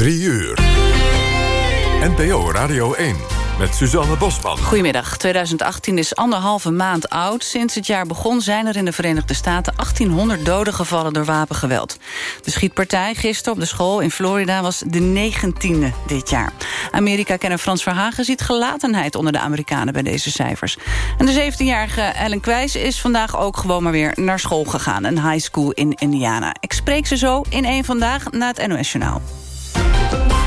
3 uur. NPO Radio 1 met Suzanne Bosman. Goedemiddag. 2018 is anderhalve maand oud. Sinds het jaar begon zijn er in de Verenigde Staten 1800 doden gevallen door wapengeweld. De schietpartij gisteren op de school in Florida was de negentiende dit jaar. Amerika-kenner Frans Verhagen ziet gelatenheid onder de Amerikanen bij deze cijfers. En de 17-jarige Ellen Kwijs is vandaag ook gewoon maar weer naar school gegaan. Een high school in Indiana. Ik spreek ze zo in één vandaag na het NOS-journaal.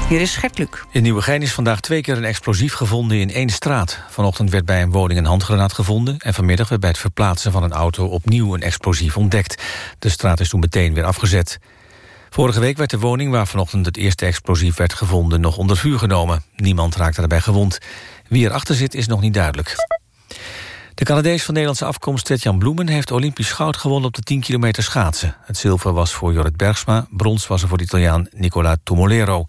Hier is Gert. In Nieuwegein is vandaag twee keer een explosief gevonden in één straat. Vanochtend werd bij een woning een handgranaat gevonden... en vanmiddag werd bij het verplaatsen van een auto opnieuw een explosief ontdekt. De straat is toen meteen weer afgezet. Vorige week werd de woning waar vanochtend het eerste explosief werd gevonden... nog onder vuur genomen. Niemand raakte daarbij gewond. Wie erachter zit is nog niet duidelijk. De Canadees van Nederlandse afkomst Tetjan Bloemen... heeft Olympisch goud gewonnen op de 10 kilometer schaatsen. Het zilver was voor Jorrit Bergsma, brons was er voor de Italiaan Nicola Tumolero.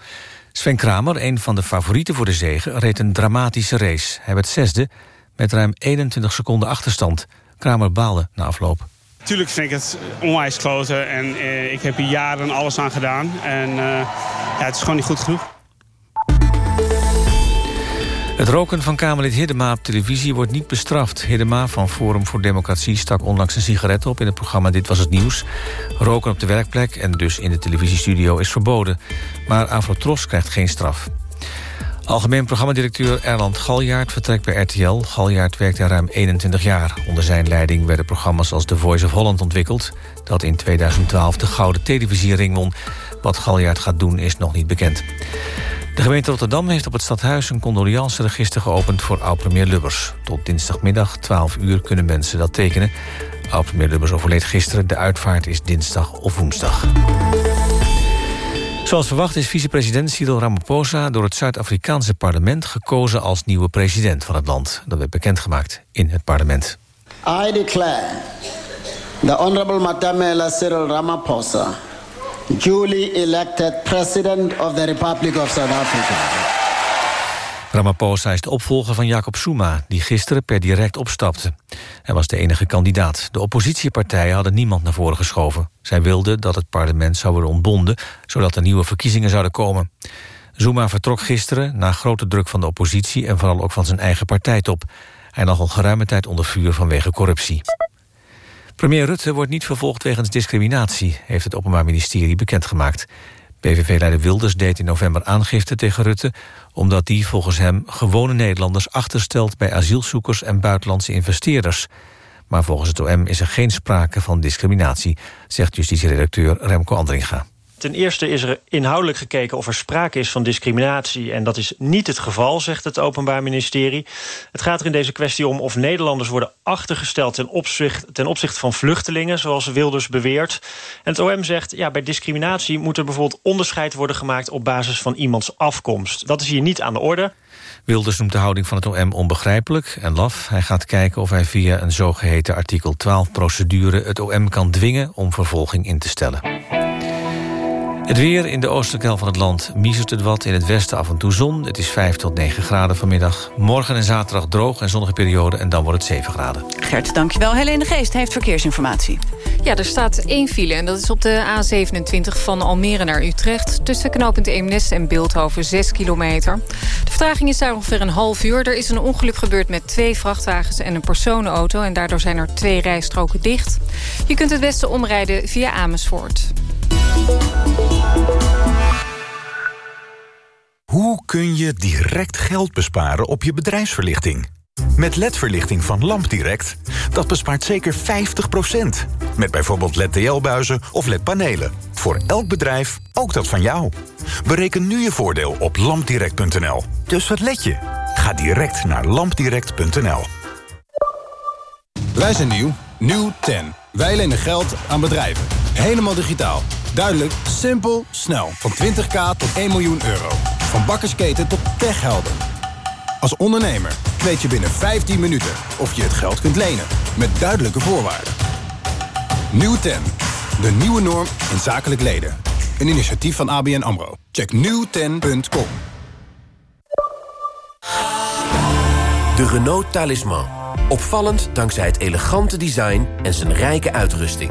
Sven Kramer, een van de favorieten voor de zege, reed een dramatische race. Hij werd zesde met ruim 21 seconden achterstand. Kramer baalde na afloop. Tuurlijk vind ik het onwijs kloten en eh, ik heb hier jaren alles aan gedaan. En eh, ja, het is gewoon niet goed genoeg. Het roken van Kamerlid Hiddema op televisie wordt niet bestraft. Hiddema van Forum voor Democratie stak onlangs een sigaret op... in het programma Dit Was Het Nieuws. Roken op de werkplek en dus in de televisiestudio is verboden. Maar Afrotros krijgt geen straf. Algemeen programmadirecteur Erland Galjaard vertrekt bij RTL. Galjaard werkt er ruim 21 jaar. Onder zijn leiding werden programma's als The Voice of Holland ontwikkeld... dat in 2012 de Gouden Televisiering won. Wat Galjaard gaat doen is nog niet bekend. De gemeente Rotterdam heeft op het stadhuis een condoleanceregister geopend voor oud-premier Lubbers. Tot dinsdagmiddag 12 uur kunnen mensen dat tekenen. Oud-premier Lubbers overleed gisteren. De uitvaart is dinsdag of woensdag. Zoals verwacht is vicepresident Cyril Ramaphosa... door het Zuid-Afrikaanse parlement gekozen als nieuwe president van het land. Dat werd bekendgemaakt in het parlement. I declare the Honorable Matamela Cyril Ramaphosa duly elected President of the Republic of South Africa. Ramaphosa is de opvolger van Jacob Zuma, die gisteren per direct opstapte. Hij was de enige kandidaat. De oppositiepartijen hadden niemand naar voren geschoven. Zij wilden dat het parlement zou worden ontbonden... zodat er nieuwe verkiezingen zouden komen. Zuma vertrok gisteren na grote druk van de oppositie... en vooral ook van zijn eigen partijtop. Hij lag al geruime tijd onder vuur vanwege corruptie. Premier Rutte wordt niet vervolgd wegens discriminatie... heeft het Openbaar Ministerie bekendgemaakt. PVV-leider Wilders deed in november aangifte tegen Rutte... omdat die volgens hem gewone Nederlanders achterstelt... bij asielzoekers en buitenlandse investeerders. Maar volgens het OM is er geen sprake van discriminatie... zegt justitieredacteur Remco Andringa. Ten eerste is er inhoudelijk gekeken of er sprake is van discriminatie... en dat is niet het geval, zegt het Openbaar Ministerie. Het gaat er in deze kwestie om of Nederlanders worden achtergesteld... ten opzichte, ten opzichte van vluchtelingen, zoals Wilders beweert. En het OM zegt, ja, bij discriminatie moet er bijvoorbeeld onderscheid worden gemaakt... op basis van iemands afkomst. Dat is hier niet aan de orde. Wilders noemt de houding van het OM onbegrijpelijk en laf. Hij gaat kijken of hij via een zogeheten artikel 12-procedure... het OM kan dwingen om vervolging in te stellen. Het weer in de oostelijke helft van het land miezert het wat. In het westen af en toe zon. Het is 5 tot 9 graden vanmiddag. Morgen en zaterdag droog en zonnige periode en dan wordt het 7 graden. Gert, dankjewel. Helene Geest heeft verkeersinformatie. Ja, er staat één file en dat is op de A27 van Almere naar Utrecht... tussen knooppunt Eemnes en Beeldhoven 6 kilometer. De vertraging is daar ongeveer een half uur. Er is een ongeluk gebeurd met twee vrachtwagens en een personenauto... en daardoor zijn er twee rijstroken dicht. Je kunt het beste omrijden via Amersfoort. Hoe kun je direct geld besparen op je bedrijfsverlichting? Met LED-verlichting van LampDirect, dat bespaart zeker 50%. Met bijvoorbeeld LED-TL-buizen of LED-panelen. Voor elk bedrijf, ook dat van jou. Bereken nu je voordeel op lampdirect.nl. Dus wat let je? Ga direct naar lampdirect.nl. Wij zijn nieuw, nieuw 10. Wij lenen geld aan bedrijven. Helemaal digitaal. Duidelijk, simpel, snel. Van 20k tot 1 miljoen euro. Van bakkersketen tot techhelden. Als ondernemer weet je binnen 15 minuten of je het geld kunt lenen. Met duidelijke voorwaarden. Nieuw 10. De nieuwe norm in zakelijk leden. Een initiatief van ABN AMRO. Check nieuwten.com. De Renault Talisman. Opvallend dankzij het elegante design en zijn rijke uitrusting.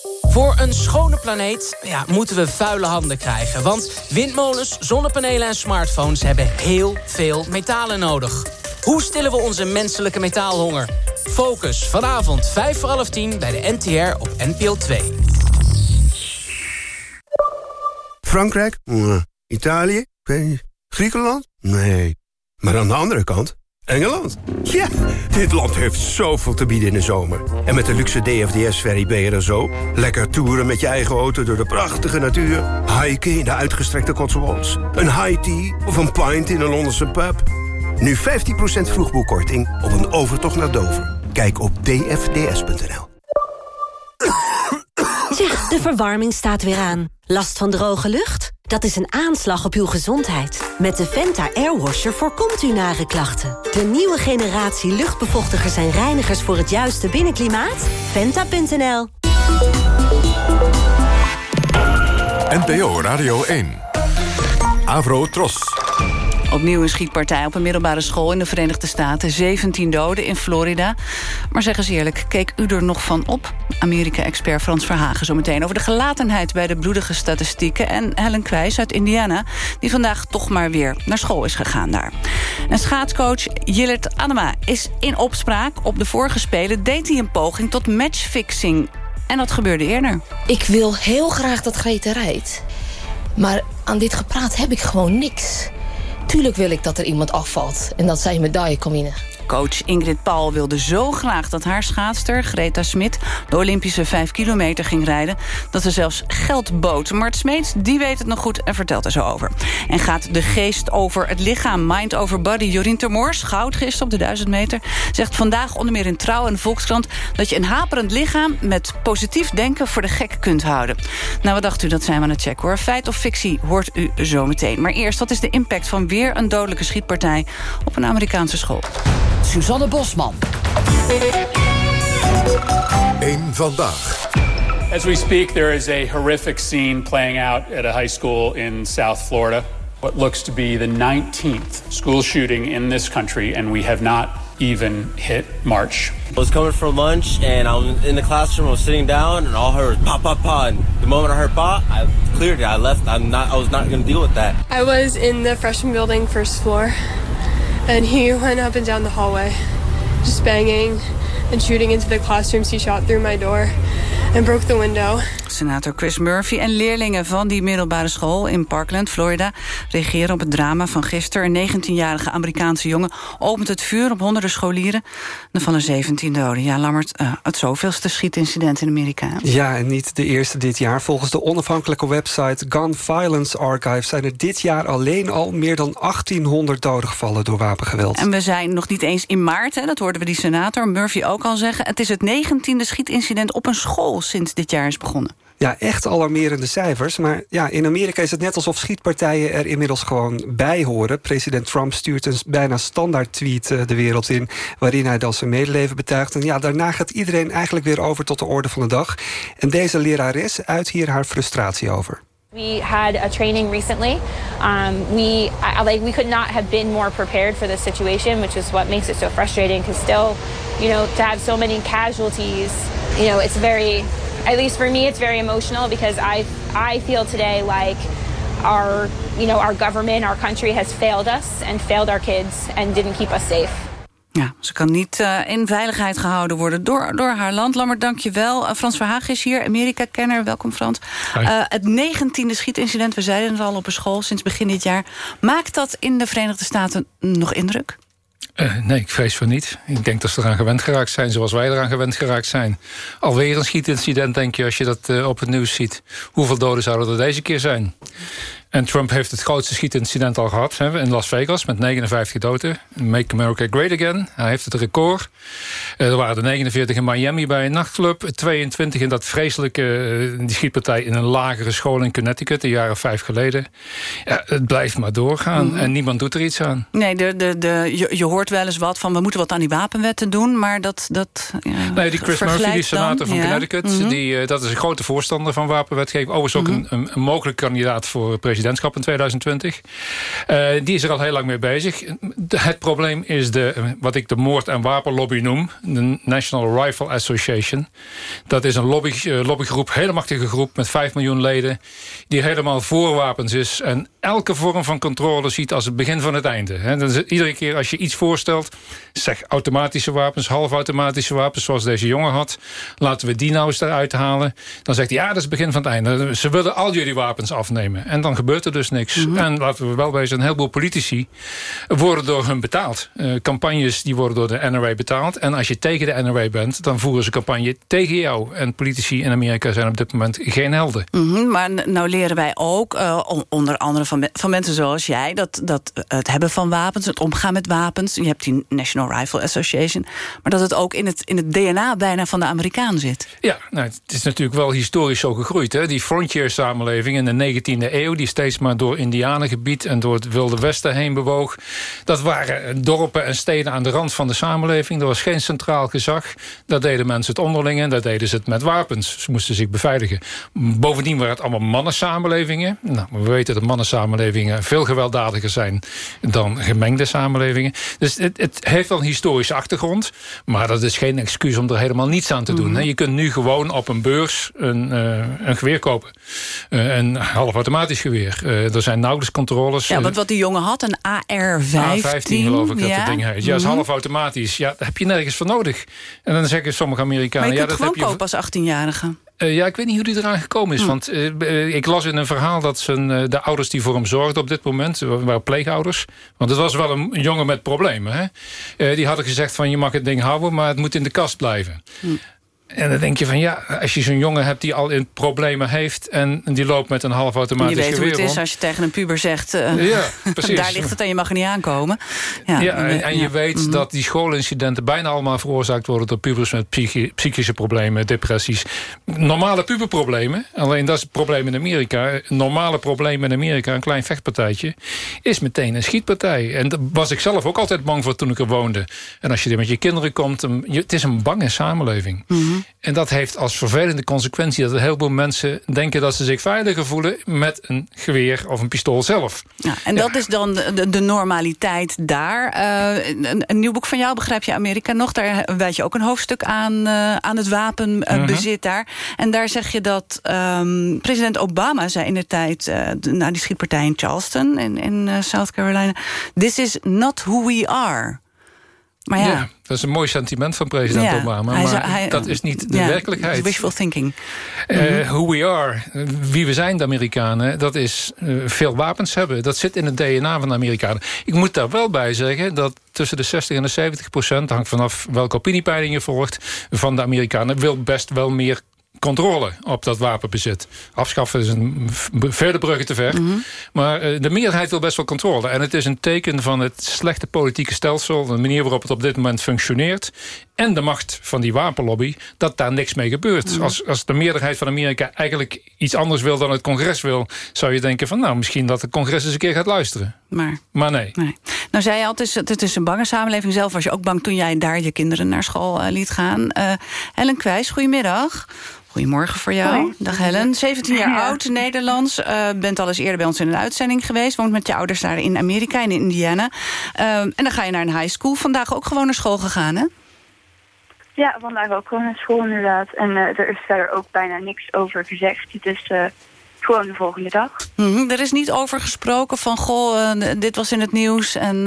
Voor een schone planeet ja, moeten we vuile handen krijgen. Want windmolens, zonnepanelen en smartphones hebben heel veel metalen nodig. Hoe stillen we onze menselijke metaalhonger? Focus, vanavond 5 voor half 10 bij de NTR op NPO 2. Frankrijk? Italië? Griekenland? Nee. Maar aan de andere kant, Engeland. Ja, dit land heeft zoveel te bieden in de zomer. En met de luxe DFDS-ferry ben je er zo. Lekker toeren met je eigen auto door de prachtige natuur. Hiken in de uitgestrekte Cotswolds. Een high tea of een pint in een Londense pub. Nu 15% vroegboekkorting op een overtocht naar Dover. Kijk op dfds.nl. Zeg, de verwarming staat weer aan. Last van droge lucht? Dat is een aanslag op uw gezondheid. Met de Venta Airwasher voorkomt u nare klachten. De nieuwe generatie luchtbevochtigers en reinigers voor het juiste binnenklimaat? Venta.nl NPO Radio 1. Avro Tros. Opnieuw een schietpartij op een middelbare school in de Verenigde Staten. 17 doden in Florida. Maar zeg eens eerlijk, keek u er nog van op? Amerika-expert Frans Verhagen zometeen over de gelatenheid... bij de bloedige statistieken. En Helen Kwijs uit Indiana, die vandaag toch maar weer naar school is gegaan daar. En schaatscoach Jillert Anema is in opspraak. Op de vorige Spelen deed hij een poging tot matchfixing. En dat gebeurde eerder. Ik wil heel graag dat Greta rijdt. Maar aan dit gepraat heb ik gewoon niks. Tuurlijk wil ik dat er iemand afvalt en dat zij medaille kan winnen. Coach Ingrid Paul wilde zo graag dat haar schaatster Greta Smit... de Olympische 5 kilometer ging rijden, dat ze zelfs geld bood. Mart Smeets, die weet het nog goed en vertelt er zo over. En gaat de geest over het lichaam, mind over body. Jorien Termoors, goud gisteren op de 1000 meter... zegt vandaag onder meer in Trouw en Volkskrant... dat je een haperend lichaam met positief denken voor de gek kunt houden. Nou, wat dacht u, dat zijn we aan het checken hoor. Feit of fictie hoort u zo meteen. Maar eerst, wat is de impact van weer een dodelijke schietpartij... op een Amerikaanse school? Suzanne Bosman. Eén vandaag. As we speak, there is a horrific scene playing out at a high school in South Florida. What looks to be the 19th school shooting in this country, and we have not even hit March. I was coming for lunch, and I was in the classroom. I was sitting down, and all I heard was pop, pop, pop. And the moment I heard pop, I cleared it. I left. I'm not. I was not going to deal with that. I was in the freshman building, first floor, and he went up and down the hallway, just banging and shooting into the classrooms. He shot through my door and broke the window. Senator Chris Murphy en leerlingen van die middelbare school in Parkland, Florida... reageren op het drama van gisteren. Een 19-jarige Amerikaanse jongen opent het vuur op honderden scholieren. Er vallen 17 doden. Ja, Lammert, uh, het zoveelste schietincident in Amerika. Ja, en niet de eerste dit jaar. Volgens de onafhankelijke website Gun Violence Archive... zijn er dit jaar alleen al meer dan 1800 doden gevallen door wapengeweld. En we zijn nog niet eens in maart, hè, dat hoorden we die senator Murphy ook al zeggen. Het is het 19e schietincident op een school sinds dit jaar is begonnen. Ja, echt alarmerende cijfers. Maar ja, in Amerika is het net alsof schietpartijen er inmiddels gewoon bij horen. President Trump stuurt een bijna standaard tweet uh, de wereld in... waarin hij dan zijn medeleven betuigt. En ja, daarna gaat iedereen eigenlijk weer over tot de orde van de dag. En deze lerares uit hier haar frustratie over. We had a training recently. Um, we I, like we could not have been more prepared for this situation, which is what makes it so frustrating. Because still, you know, to have so many casualties, you know, it's very at least for me, it's very emotional because I I feel today like our you know our government, our country has failed us and failed our kids and didn't keep us safe. Ja, ze kan niet uh, in veiligheid gehouden worden door, door haar land. Lammert, dank je wel. Uh, Frans Verhaag is hier, Amerika-kenner. Welkom, Frans. Uh, het negentiende schietincident, we zeiden het al op een school sinds begin dit jaar. Maakt dat in de Verenigde Staten nog indruk? Uh, nee, ik vrees van niet. Ik denk dat ze eraan gewend geraakt zijn zoals wij eraan gewend geraakt zijn. Alweer een schietincident, denk je, als je dat uh, op het nieuws ziet. Hoeveel doden zouden er deze keer zijn? En Trump heeft het grootste schietincident al gehad hè, in Las Vegas met 59 doden. Make America Great Again. Hij heeft het record. Uh, er waren er 49 in Miami bij een nachtclub. 22 in dat vreselijke die schietpartij in een lagere school in Connecticut, een jaar of vijf geleden. Ja, het blijft maar doorgaan Mhm. en niemand doet er iets aan. Nee, de, de, de, je, je hoort wel eens wat van... we moeten wat aan die wapenwetten doen, maar dat... dat ja, Nee, die Chris Murphy, die senator dan, van ja. Connecticut... Mhm. die, eh, dat is een grote voorstander van wapenwetgeving. Overigens ook een, een, een mogelijk kandidaat voor presidentschap in 2020. Eh, die is er al heel lang mee bezig. Het probleem is de, wat ik de moord- en wapenlobby noem. De National Rifle Association. Dat is een lobby, eh, lobbygroep, hele machtige groep... met 5 miljoen leden, die helemaal voor wapens is... en elke vorm van controle ziet als het begin van het einde. Is iedere keer als je iets voorstelt... zeg automatische wapens, halfautomatische wapens... zoals deze jongen had, laten we die nou eens eruit halen. Dan zegt hij, ja, dat is het begin van het einde. Ze willen al jullie wapens afnemen. En dan gebeurt er dus niks. En laten we wel wezen, een heleboel politici... worden door hun betaald. Eh, campagnes die worden door de NRA betaald. En als je tegen de NRA bent, dan voeren ze campagne tegen jou. En politici in Amerika zijn op dit moment geen helden. Mhm, maar nou leren wij ook, eh, on- onder andere van, van mensen zoals jij... Dat, dat het hebben van wapens, het omgaan met wapens... je hebt die National Rifle Association... maar dat het ook in het, in het DNA bijna van de Amerikaan zit. Ja, nou, het is natuurlijk wel historisch zo gegroeid. Hè? Die frontier-samenleving in de 19e eeuw... die steeds maar door Indianengebied en door het Wilde Westen heen bewoog... dat waren dorpen en steden aan de rand van de samenleving. Er was geen centraal gezag. Daar deden mensen het onderling en daar deden ze het met wapens. Ze moesten zich beveiligen. Bovendien waren het allemaal mannensamenlevingen. Nou, we weten dat mannensamenlevingen veel gewelddadiger zijn... dan gemengde samenlevingen. Dus het, het heeft wel een historische achtergrond... maar dat is geen excuus om er helemaal niets aan te doen. Hè. Je kunt nu gewoon op een beurs een, eh, een geweer kopen. Eh, een halfautomatisch geweer. Eh, er zijn nauwelijks controles. Ja, want wat die jongen had, een AR-15. A15 geloof ik dat ja. het ding heet. Ja, is Mhm. halfautomatisch. Ja, daar heb je nergens voor nodig. En dan zeggen sommige Maar Amerikanen... je ja, kunt dat gewoon heb je kopen als 18-jarige. Eh, ja, ik weet niet hoe die eraan gekomen is. Hm. Want eh, eh, ik las in een verhaal dat zijn, de ouders die voor hem zorgden op dit moment... waren pleegouders. Want het was wel een jongen met problemen. Hè? Die hadden gezegd van je mag het ding houden... maar het moet in de kast blijven. Hm. En dan denk je van ja, als je zo'n jongen hebt die al in problemen heeft... en die loopt met een Je halfautomatisch weet hoe geweer het is als je tegen een puber zegt... eh, Ja, precies. daar ligt het en je mag er niet aankomen. Ja, Ja, en, en je ja. weet Mhm. dat die schoolincidenten bijna allemaal veroorzaakt worden door pubers met psychi- psychische problemen, depressies. Normale puberproblemen, alleen dat is het probleem in Amerika. Normale probleem in Amerika, een klein vechtpartijtje, is meteen een schietpartij. En daar was ik zelf ook altijd bang voor toen ik er woonde. En als je er met je kinderen komt, je- het is een bange samenleving. En dat heeft als vervelende consequentie dat een heleboel mensen denken dat ze zich veiliger voelen met een geweer of een pistool zelf. Ja, en dat is dan de, normaliteit daar. Eh, een, een nieuw boek van jou, Begrijp je Amerika nog? Daar wijd je ook een hoofdstuk aan, eh, aan het wapenbezit daar. En daar zeg je dat ehm, president Obama zei in de tijd... eh, na die schietpartij in Charleston in, in South Carolina... This is not who we are. Maar ja, dat is een mooi sentiment van president ja, Obama. maar hij- dat is niet de ja, werkelijkheid. Wishful thinking. Eh, Mhm. who we are, wie we zijn, de Amerikanen... dat is eh, veel wapens hebben. Dat zit in het DNA van de Amerikanen. Ik moet daar wel bij zeggen dat tussen de 60 en de 70 procent... hangt vanaf welke opiniepeiling je volgt... van de Amerikanen wil best wel meer controle op dat wapenbezit. Afschaffen is een verder bruggen te ver. Mhm. Maar eh, de meerderheid wil best wel controle. En het is een teken van het slechte politieke stelsel... de manier waarop het op dit moment functioneert... en de macht van die wapenlobby, dat daar niks mee gebeurt. Mhm. Als, als de meerderheid van Amerika eigenlijk iets anders wil... dan het congres wil, zou je denken van... nou, misschien dat het congres eens een keer gaat luisteren. Maar Maar nee. Nee. Nou zei je al, het is, het is een bange samenleving. Zelf was je ook bang toen jij daar je kinderen naar school eh, liet gaan. Eh, Helen Kwijs, goedemiddag. Goedemorgen voor jou. Hoi. Dag Helen. 17 jaar Ja. oud, Nederlands. eh, bent al eens eerder bij ons in een uitzending geweest. Woont met je ouders daar in Amerika, in Indiana. En dan ga je naar een high school. Vandaag ook gewoon naar school gegaan, hè? Ja, vandaag ook gewoon naar school inderdaad. En eh, er is verder ook bijna niks over gezegd. Eh, gewoon de volgende dag. Mhm, Er is niet over gesproken van, goh, eh, dit was in het nieuws... en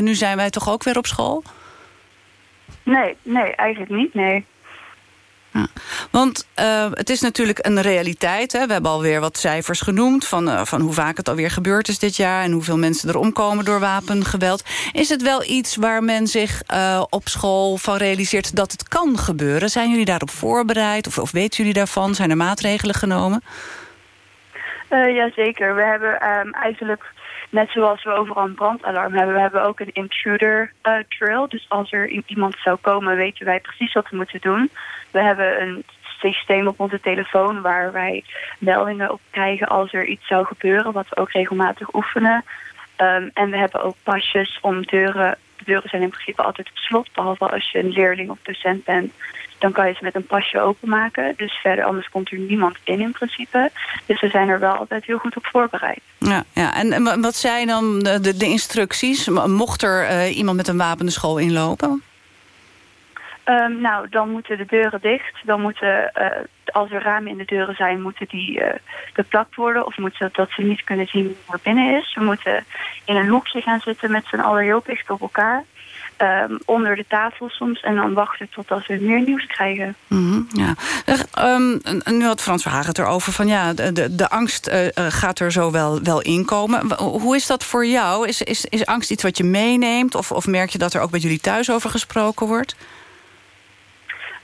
nu zijn wij toch ook weer op school? Nee, nee, eigenlijk niet, nee. Want eh, het is natuurlijk een realiteit. Hè. We hebben alweer wat cijfers genoemd... Van, eh, van hoe vaak het alweer gebeurd is dit jaar... en hoeveel mensen er omkomen door wapengeweld. Is het wel iets waar men zich eh, op school van realiseert... dat het kan gebeuren? Zijn jullie daarop voorbereid? Of, of weten jullie daarvan? Zijn er maatregelen genomen? Jazeker. We hebben um, eigenlijk, net zoals we overal een brandalarm hebben, we hebben ook een intruder drill. Dus als er iemand zou komen, weten wij precies wat we moeten doen. We hebben een systeem op onze telefoon waar wij meldingen op krijgen als er iets zou gebeuren, wat we ook regelmatig oefenen. Um, en we hebben ook pasjes om deuren. De deuren zijn in principe altijd op slot, behalve als je een leerling of docent bent. Dan kan je ze met een pasje openmaken. Dus verder, anders komt er niemand in in principe. Dus we zijn er wel altijd heel goed op voorbereid. Ja, ja. En, wat zijn dan de, de instructies? Mocht er uh, iemand met een wapen de school inlopen? Um, nou, dan moeten de deuren dicht. Dan moeten, uh, als er ramen in de deuren zijn, moeten die uh, beplakt worden. Of moeten dat ze niet kunnen zien er binnen is. We moeten in een hoekje gaan zitten met z'n allen heel dicht op elkaar. Um, onder de tafel soms. En dan wachten totdat we meer nieuws krijgen. -hmm, ja. Um, nu had Frans Verhagen het erover van ja, de, de, angst uh, gaat er zo wel, wel inkomen. Hoe is dat voor jou? Is, is, is angst iets wat je meeneemt? Of, of merk je dat er ook bij jullie thuis over gesproken wordt?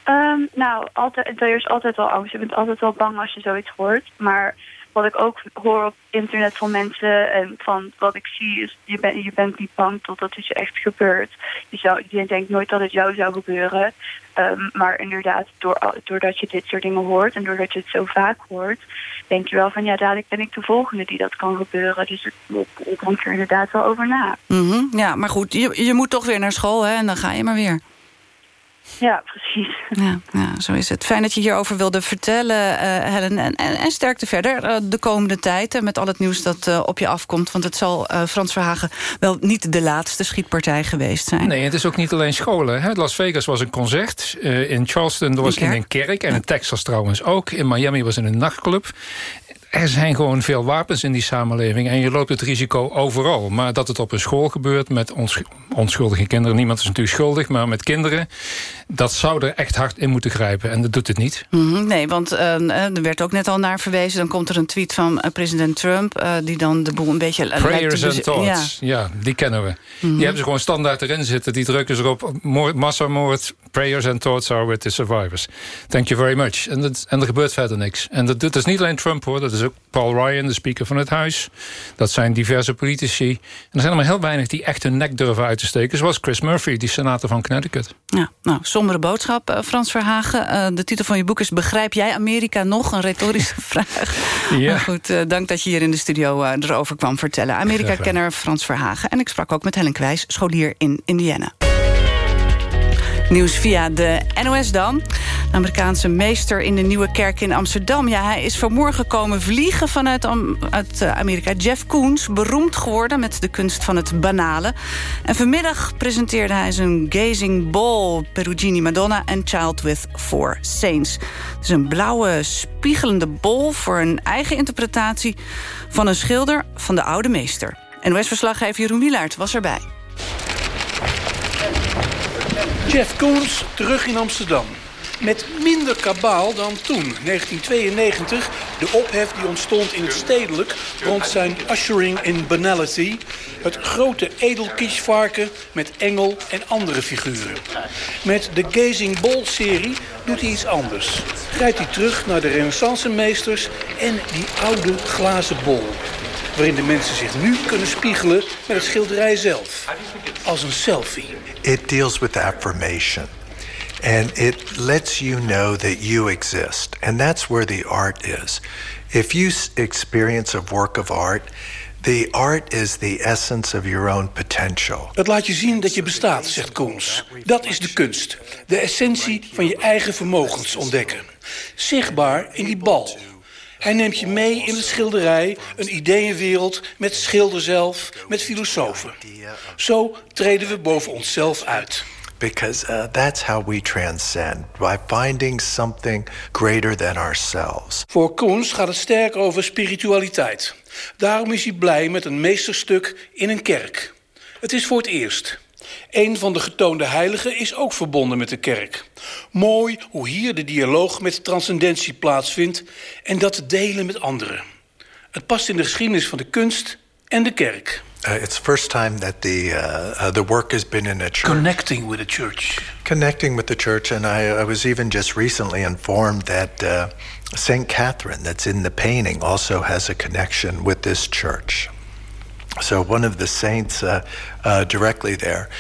Um, nou, altijd, er is altijd wel angst. Je bent altijd wel bang als je zoiets hoort. Maar wat ik ook hoor op internet van mensen en van wat ik zie is... je, ben, je bent niet bang totdat het je echt gebeurt. Je, zou, je denkt nooit dat het jou zou gebeuren. Um, maar inderdaad, door, doordat je dit soort dingen hoort en doordat je het zo vaak hoort... denk je wel van ja, dadelijk ben ik de volgende die dat kan gebeuren. Dus ik, ik denk er inderdaad wel over na. Mm. Ja, maar goed, je, je moet toch weer naar school hè, en dan ga je maar weer. Ja, precies. Ja, ja, zo is het. Fijn dat je hierover wilde vertellen, uh, Helen. En, en, en, sterkte verder uh, de komende tijd... Uh, met al het nieuws dat uh, op je afkomt. Want het zal Frans Verhagen wel niet de laatste schietpartij geweest zijn. Nee, het is ook niet alleen scholen. Hè. Las Vegas was een concert. in Charleston was in een kerk. En in Texas trouwens ook. In Miami was in een nachtclub er zijn gewoon veel wapens in die samenleving... en je loopt het risico overal. Maar dat het op een school gebeurt met onschuldige kinderen... niemand is natuurlijk schuldig, maar met kinderen... dat zou er echt hard in moeten grijpen. En dat doet het niet. Mm -hmm, nee, want uh, er werd ook net al naar verwezen. Dan komt er een tweet van uh, president Trump... Uh, die dan de boel een beetje... Prayers and thoughts, ja. ja. die kennen we. Mm -hmm. Die hebben ze gewoon standaard erin zitten. Die drukken ze erop. Massamoord, prayers and thoughts are with the survivors. Thank you very much. En, dat, en er gebeurt verder niks. En dat, dat is niet alleen Trump, hoor. Dat is ook Paul Ryan, de speaker van het huis. Dat zijn diverse politici. En er zijn er maar heel weinig die echt hun nek durven uit te steken. Zoals Chris Murphy, die senator van Connecticut. Ja, nou, sombere boodschap, uh, Frans Verhagen. Uh, de titel van je boek is Begrijp jij Amerika nog? Een retorische vraag. Ja. Maar goed, uh, dank dat je hier in de studio erover kwam vertellen. Amerika-kenner Frans Verhagen. En ik sprak ook met Helen Kwijs, scholier in Indiana. Nieuws via de NOS dan. Amerikaanse meester in de Nieuwe Kerk in Amsterdam. Ja, hij is vanmorgen komen vliegen vanuit uit eh, Amerika. Jeff Koons, beroemd geworden met de kunst van het banale. En vanmiddag presenteerde hij zijn Gazing Ball... Perugini Madonna en Child with Four Saints. Het is een blauwe, spiegelende bol voor een eigen interpretatie... van een schilder van de oude meester. NOS-verslaggever Jeroen Wielaert was erbij. Jeff Koons terug in Amsterdam. Met minder kabaal dan toen, 1992, de ophef die ontstond in het stedelijk... rond zijn ushering in banality... het grote edelkiesvarken met engel en andere figuren. Met de Gazing Ball-serie doet hij iets anders. Grijpt hij terug naar de renaissance-meesters en die oude glazen bol waarin de mensen zich nu kunnen spiegelen met het schilderij zelf. Als een selfie. It deals with affirmation. And it lets you know that you exist. And that's where the art is. If you experience a work of art, the art is the essence of your own potential. Het laat je zien dat je bestaat, zegt Koons. Dat is de kunst. De essentie van je eigen vermogens ontdekken. Zichtbaar in die bal. Hij neemt je mee in de schilderij, een ideeënwereld met schilder zelf, met filosofen. Zo treden we boven onszelf uit. Because uh, that's how we transcend, by finding something greater than ourselves. Voor Koens gaat het sterk over spiritualiteit. Daarom is hij blij met een meesterstuk in een kerk. Het is voor het eerst. Een van de getoonde heiligen is ook verbonden met de kerk. Mooi hoe hier de dialoog met transcendentie plaatsvindt en dat te delen met anderen. Het past in de geschiedenis van de kunst en de kerk. Uh, it's the first time that the uh, uh, the work has been in a church. Connecting with the church. Connecting with the church, and I, I was even just recently informed that uh, Saint Catherine, that's in the painting, also has a connection with this church. So one of the saints uh, uh, directly there,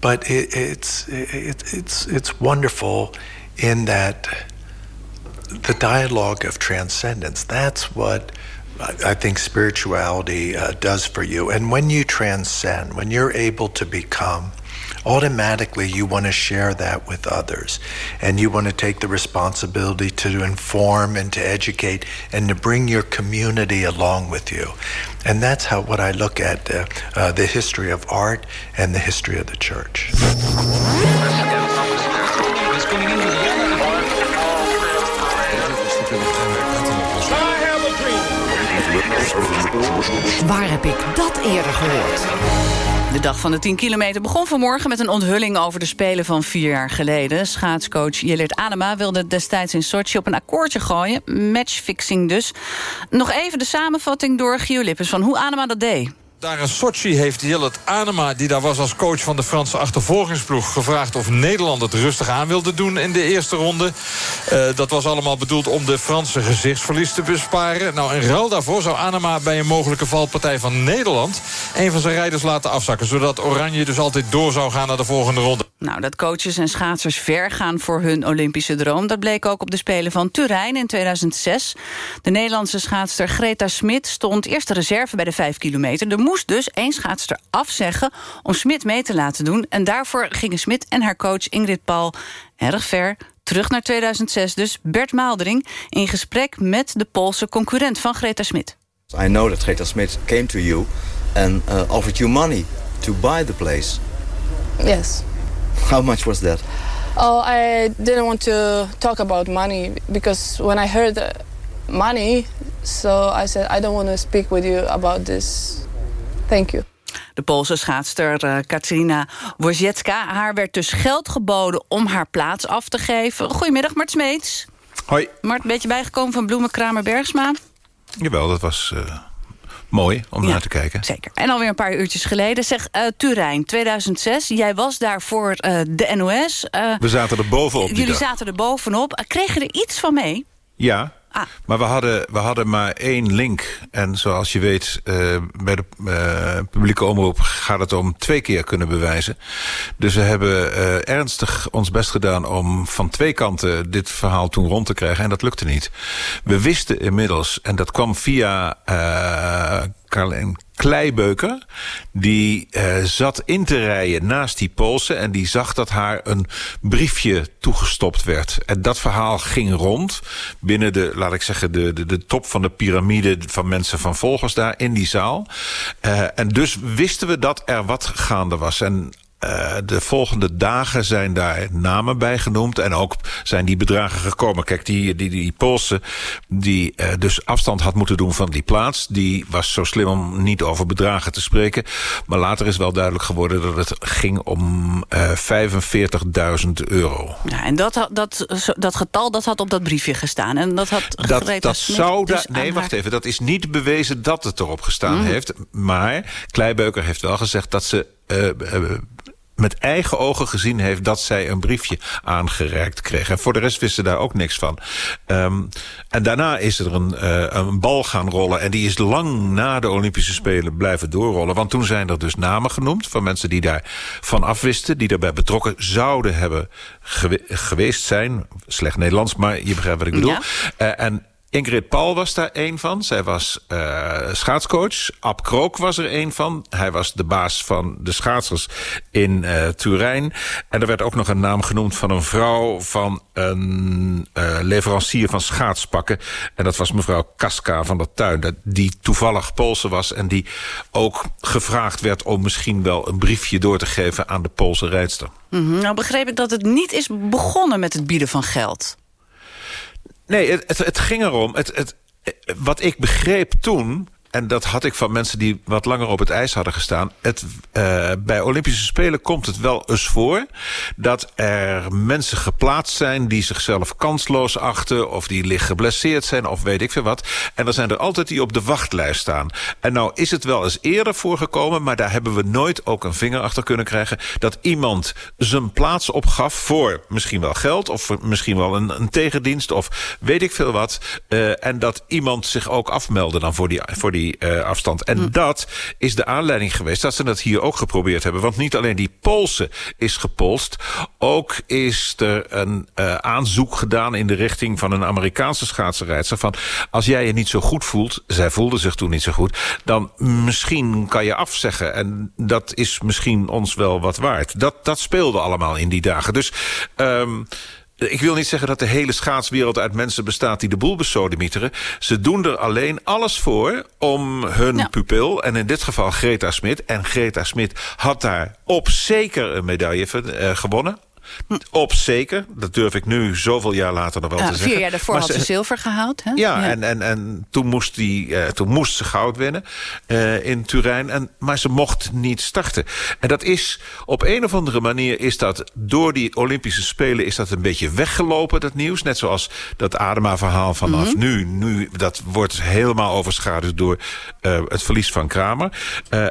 but it, it's it, it's it's wonderful in that the dialogue of transcendence. That's what I think spirituality uh, does for you. And when you transcend, when you're able to become, automatically you want to share that with others. And you want to take the responsibility to inform and to educate and to bring your community along with you. And that's how what I look at uh, uh, the history of art and the history of the church. Waar heb ik dat eerder gehoord? De dag van de 10 kilometer begon vanmorgen met een onthulling over de Spelen van vier jaar geleden. Schaatscoach Jillert Adema wilde destijds in Sochi op een akkoordje gooien. Matchfixing dus. Nog even de samenvatting door Gio van hoe Adema dat deed. Daar in Sochi heeft Jillet Anema, die daar was als coach van de Franse achtervolgingsploeg... gevraagd of Nederland het rustig aan wilde doen in de eerste ronde. Uh, dat was allemaal bedoeld om de Franse gezichtsverlies te besparen. Nou, in ruil daarvoor zou Anema bij een mogelijke valpartij van Nederland... een van zijn rijders laten afzakken... zodat Oranje dus altijd door zou gaan naar de volgende ronde. Nou, dat coaches en schaatsers ver gaan voor hun Olympische droom... dat bleek ook op de Spelen van Turijn in 2006. De Nederlandse schaatster Greta Smit stond eerste reserve bij de 5 kilometer. Er moest dus één schaatster afzeggen om Smit mee te laten doen. En daarvoor gingen Smit en haar coach Ingrid Paul erg ver terug naar 2006. Dus Bert Maaldering in gesprek met de Poolse concurrent van Greta Smit. I know that Greta Smit came to you and uh, offered you money to buy the place. Yes. How much was that? Oh, I didn't want to talk about money because when I heard money, so I said I don't want to speak with you about this. Thank you. De Poolse schaatster uh, Katrina Wojciecka. Haar werd dus geld geboden om haar plaats af te geven. Goedemiddag, Mart Smeets. Hoi. Mart, een beetje bijgekomen van Bloemenkramer Bergsma? Jawel, dat was... Uh mooi om naar te kijken. Zeker. En alweer een paar uurtjes geleden. Zeg, uh, Turijn, 2006. Jij was daar voor uh, de NOS. Uh, We zaten er bovenop Jullie dag. zaten er bovenop. Kreeg je er iets van mee? Ja, Ah. Maar we hadden, we hadden maar één link. En zoals je weet, uh, bij de uh, publieke omroep gaat het om twee keer kunnen bewijzen. Dus we hebben uh, ernstig ons best gedaan om van twee kanten dit verhaal toen rond te krijgen. En dat lukte niet. We wisten inmiddels, en dat kwam via Carlijn Kleibeuker. Die uh, zat in te rijden naast die Poolse... en die zag dat haar een briefje toegestopt werd. En dat verhaal ging rond binnen de, laat ik zeggen... de, de, de top van de piramide van mensen van volgers daar in die zaal. Uh, en dus wisten we dat er wat gaande was. En uh, de volgende dagen zijn daar namen bij genoemd. En ook zijn die bedragen gekomen. Kijk, die, die, die Poolse die uh, dus afstand had moeten doen van die plaats... die was zo slim om niet over bedragen te spreken. Maar later is wel duidelijk geworden dat het ging om uh, 45.000 euro. Ja, en dat, dat, dat getal dat had op dat briefje gestaan. En dat had dat, dat zou dus Nee, wacht even. Dat is niet bewezen dat het erop gestaan mm. heeft. Maar Kleibeuker heeft wel gezegd dat ze... Met eigen ogen gezien heeft dat zij een briefje aangereikt kreeg. En voor de rest wisten daar ook niks van. Um, en daarna is er een, uh, een bal gaan rollen. En die is lang na de Olympische Spelen blijven doorrollen. Want toen zijn er dus namen genoemd van mensen die daar van afwisten. Die daarbij betrokken zouden hebben gewe geweest zijn. Slecht Nederlands, maar je begrijpt wat ik bedoel. Ja. Uh, en Ingrid Paul was daar één van. Zij was uh, schaatscoach. Ab Krook was er één van. Hij was de baas van de schaatsers in uh, Turijn. En er werd ook nog een naam genoemd van een vrouw... van een uh, leverancier van schaatspakken. En dat was mevrouw Kaska van der Tuin. Die toevallig Poolse was. En die ook gevraagd werd om misschien wel een briefje door te geven... aan de Poolse rijdster. -hmm. Nou begreep ik dat het niet is begonnen met het bieden van geld. Nee, het, het, ging erom. Het, het, wat ik begreep toen en dat had ik van mensen die wat langer op het ijs hadden gestaan... Het, uh, bij Olympische Spelen komt het wel eens voor... dat er mensen geplaatst zijn die zichzelf kansloos achten... of die licht geblesseerd zijn of weet ik veel wat. En er zijn er altijd die op de wachtlijst staan. En nou is het wel eens eerder voorgekomen... maar daar hebben we nooit ook een vinger achter kunnen krijgen... dat iemand zijn plaats opgaf voor misschien wel geld... of misschien wel een, een tegendienst of weet ik veel wat... Uh, en dat iemand zich ook afmeldde dan voor die, voor die uh, afstand. En hm. dat is de aanleiding geweest dat ze dat hier ook geprobeerd hebben. Want niet alleen die Poolse is gepolst... ook is er een uh, aanzoek gedaan in de richting van een Amerikaanse schaatsenrijdster... van als jij je niet zo goed voelt, zij voelde zich toen niet zo goed... dan misschien kan je afzeggen. En dat is misschien ons wel wat waard. Dat, dat speelde allemaal in die dagen. Dus... Um, ik wil niet zeggen dat de hele schaatswereld uit mensen bestaat... die de boel besodemieteren. Ze doen er alleen alles voor om hun ja. pupil... en in dit geval Greta Smit. En Greta Smit had daar op zeker een medaille uh, gewonnen. Op zeker, dat durf ik nu zoveel jaar later nog wel ja, te zeggen. Vier jaar daarvoor had ze zilver gehaald. Hè? Ja, ja, En, en, en toen, moest die, uh, toen moest ze goud winnen uh, in Turijn. En, maar ze mocht niet starten. En dat is op een of andere manier... is dat door die Olympische Spelen is dat een beetje weggelopen, dat nieuws. Net zoals dat Adema-verhaal vanaf mm -hmm. nu, nu. Dat wordt helemaal overschaduwd door uh, het verlies van Kramer.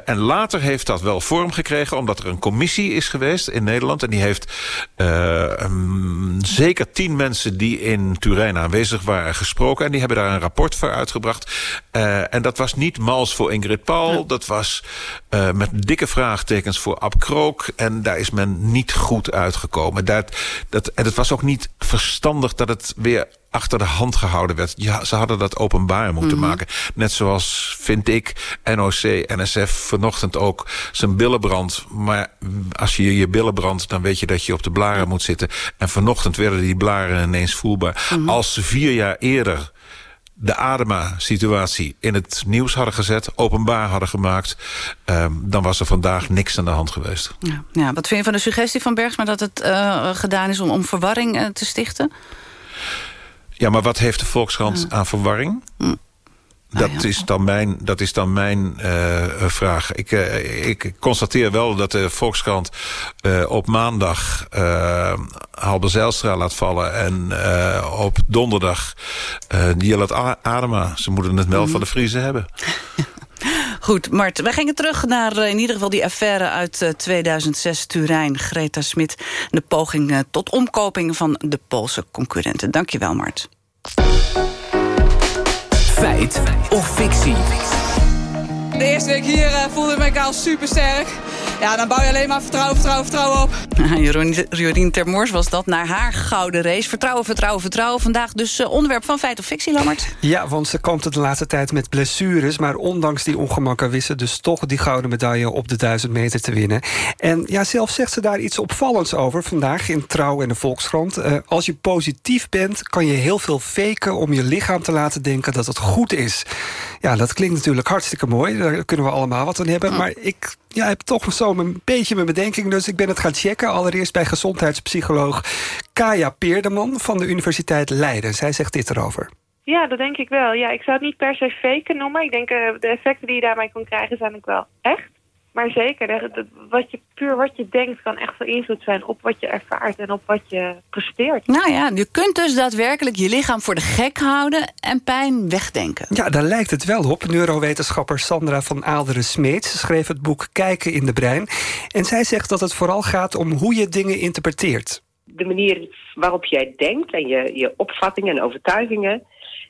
en later heeft dat wel vorm gekregen... omdat er een commissie is geweest in Nederland. En die heeft... Uh, um, zeker tien mensen die in Turijn aanwezig waren gesproken. En die hebben daar een rapport voor uitgebracht. Uh, en dat was niet mals voor Ingrid Paul. Ja. Dat was uh, met dikke vraagtekens voor Ab Krook. En daar is men niet goed uitgekomen. Dat, dat, en het was ook niet verstandig dat het weer achter de hand gehouden werd. Ja, ze hadden dat openbaar moeten mm -hmm. maken. Net zoals, vind ik, NOC, NSF vanochtend ook zijn billen brandt. Maar als je je billen brandt, dan weet je dat je op de blaren moet zitten. En vanochtend werden die blaren ineens voelbaar. Mm -hmm. Als ze vier jaar eerder de Adema-situatie in het nieuws hadden gezet... openbaar hadden gemaakt... Um, dan was er vandaag niks aan de hand geweest. Ja, ja wat vind je van de suggestie van Bergsma... dat het uh, gedaan is om, om verwarring uh, te stichten? Ja, maar wat heeft de Volkskrant aan verwarring? Dat, ah, ja. is dan mijn, dat is dan mijn uh, vraag. Ik, uh, ik constateer wel dat de Volkskrant uh, op maandag Halbe Zijlstra laat vallen... en op donderdag die laat Adema. Ze moeten het mel mm. van de Friese hebben. Goed, Mart, wij gingen terug naar in ieder geval die affaire uit uh, 2006 Turijn. Greta Smit, de poging uh, tot omkoping van de Poolse concurrenten. Dankjewel, Mart. Feit of fictie? De eerste week hier uh, voelde ik me al super sterk. Ja, dan bouw je alleen maar vertrouwen, vertrouwen, vertrouwen op. Jorien Termors was dat naar haar gouden race. Vertrouwen, vertrouwen, vertrouwen. Vandaag dus uh, onderwerp van feit of fictie, Lammert. Ja, want ze komt de laatste tijd met blessures. Maar ondanks die ongemakken wisten dus toch die gouden medaille op de 1000 meter te winnen. En ja, zelf zegt ze daar iets opvallends over vandaag in Trouw en de Volkskrant. Uh, als je positief bent, kan je heel veel faken om je lichaam te laten denken dat het goed is. Ja, dat klinkt natuurlijk hartstikke mooi. Daar kunnen we allemaal wat aan hebben. Maar ik ja, heb toch zo een beetje mijn bedenking. Dus ik ben het gaan checken. Allereerst bij gezondheidspsycholoog Kaya Peerdeman van de Universiteit Leiden. Zij zegt dit erover. Ja, dat denk ik wel. Ja, ik zou het niet per se faken noemen. Ik denk uh, de effecten die je daarmee kan krijgen zijn ook wel echt. Maar zeker, de, de, wat je, puur wat je denkt kan echt veel invloed zijn op wat je ervaart en op wat je presteert. Nou ja, je kunt dus daadwerkelijk je lichaam voor de gek houden en pijn wegdenken. Ja, daar lijkt het wel op. Neurowetenschapper Sandra van Aalderen Smeets schreef het boek Kijken in de brein. En zij zegt dat het vooral gaat om hoe je dingen interpreteert. De manier waarop jij denkt en je, je opvattingen en overtuigingen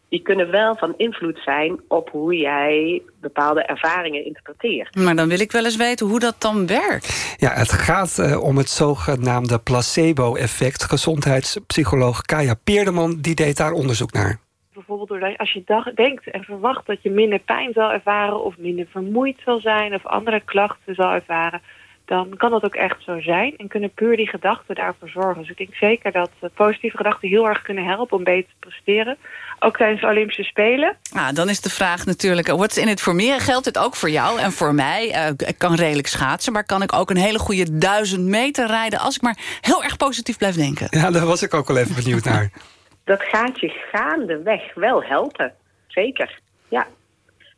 die kunnen wel van invloed zijn op hoe jij bepaalde ervaringen interpreteert. Maar dan wil ik wel eens weten hoe dat dan werkt. Ja, het gaat uh, om het zogenaamde placebo-effect. Gezondheidspsycholoog Kaya Peerdeman die deed daar onderzoek naar. Bijvoorbeeld als je dag, denkt en verwacht dat je minder pijn zal ervaren... of minder vermoeid zal zijn of andere klachten zal ervaren dan kan dat ook echt zo zijn. En kunnen puur die gedachten daarvoor zorgen. Dus ik denk zeker dat positieve gedachten heel erg kunnen helpen om beter te presteren. Ook tijdens de Olympische Spelen. Ah, dan is de vraag natuurlijk, what's in it voor meer? Geldt dit ook voor jou en voor mij? Uh, ik kan redelijk schaatsen, maar kan ik ook een hele goede duizend meter rijden... als ik maar heel erg positief blijf denken? Ja, daar was ik ook wel even benieuwd naar. Dat gaat je gaandeweg wel helpen. Zeker, ja.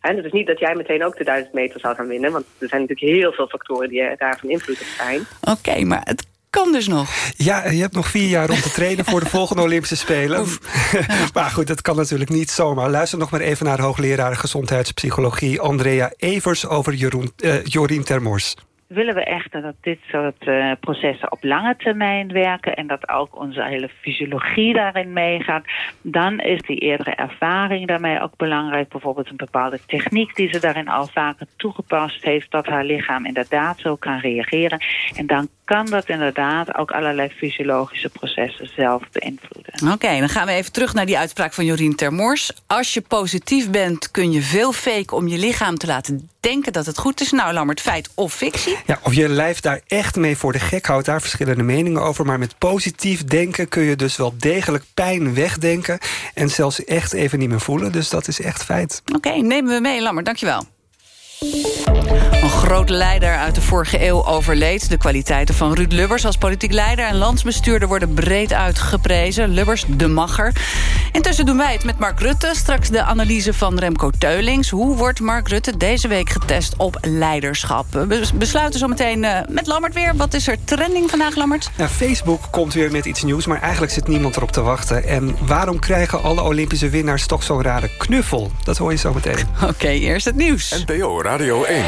En het is niet dat jij meteen ook de 1000 meter zal gaan winnen. Want er zijn natuurlijk heel veel factoren die daar van invloed op zijn. Oké, maar het kan dus nog. Ja, je hebt nog vier jaar om te trainen voor de volgende Olympische Spelen. maar goed, dat kan natuurlijk niet zomaar. Luister nog maar even naar hoogleraar gezondheidspsychologie... Andrea Evers over Jeroen, uh, Jorien Termors willen we echt dat dit soort uh, processen op lange termijn werken... en dat ook onze hele fysiologie daarin meegaat... dan is die eerdere ervaring daarmee ook belangrijk. Bijvoorbeeld een bepaalde techniek die ze daarin al vaker toegepast heeft... dat haar lichaam inderdaad zo kan reageren. En dan kan dat inderdaad ook allerlei fysiologische processen zelf beïnvloeden. Oké, dan gaan we even terug naar die uitspraak van Jorien Termors. Als je positief bent, kun je veel faken om je lichaam te laten denken dat het goed is. Nou, Lammert, feit of fictie? Ja, of je lijf daar echt mee voor de gek houdt, daar verschillende meningen over. Maar met positief denken kun je dus wel degelijk pijn wegdenken... en zelfs echt even niet meer voelen. Dus dat is echt feit. Oké, nemen we mee, Lammert. Dankjewel. Grote leider uit de vorige eeuw overleed. De kwaliteiten van Ruud Lubbers als politiek leider en landsbestuurder... worden breed uitgeprezen. Lubbers, de macher. Intussen doen wij het met Mark Rutte. Straks de analyse van Remco Teulings. Hoe wordt Mark Rutte deze week getest op leiderschap? We besluiten zometeen uh, met Lammert weer. Wat is er trending vandaag, Lammert? Ja, Facebook komt weer met iets nieuws, maar eigenlijk zit niemand erop te wachten. En waarom krijgen alle Olympische winnaars toch zo'n rare knuffel? Dat hoor je zo meteen. Oké, eerst het nieuws. NPO Radio 1.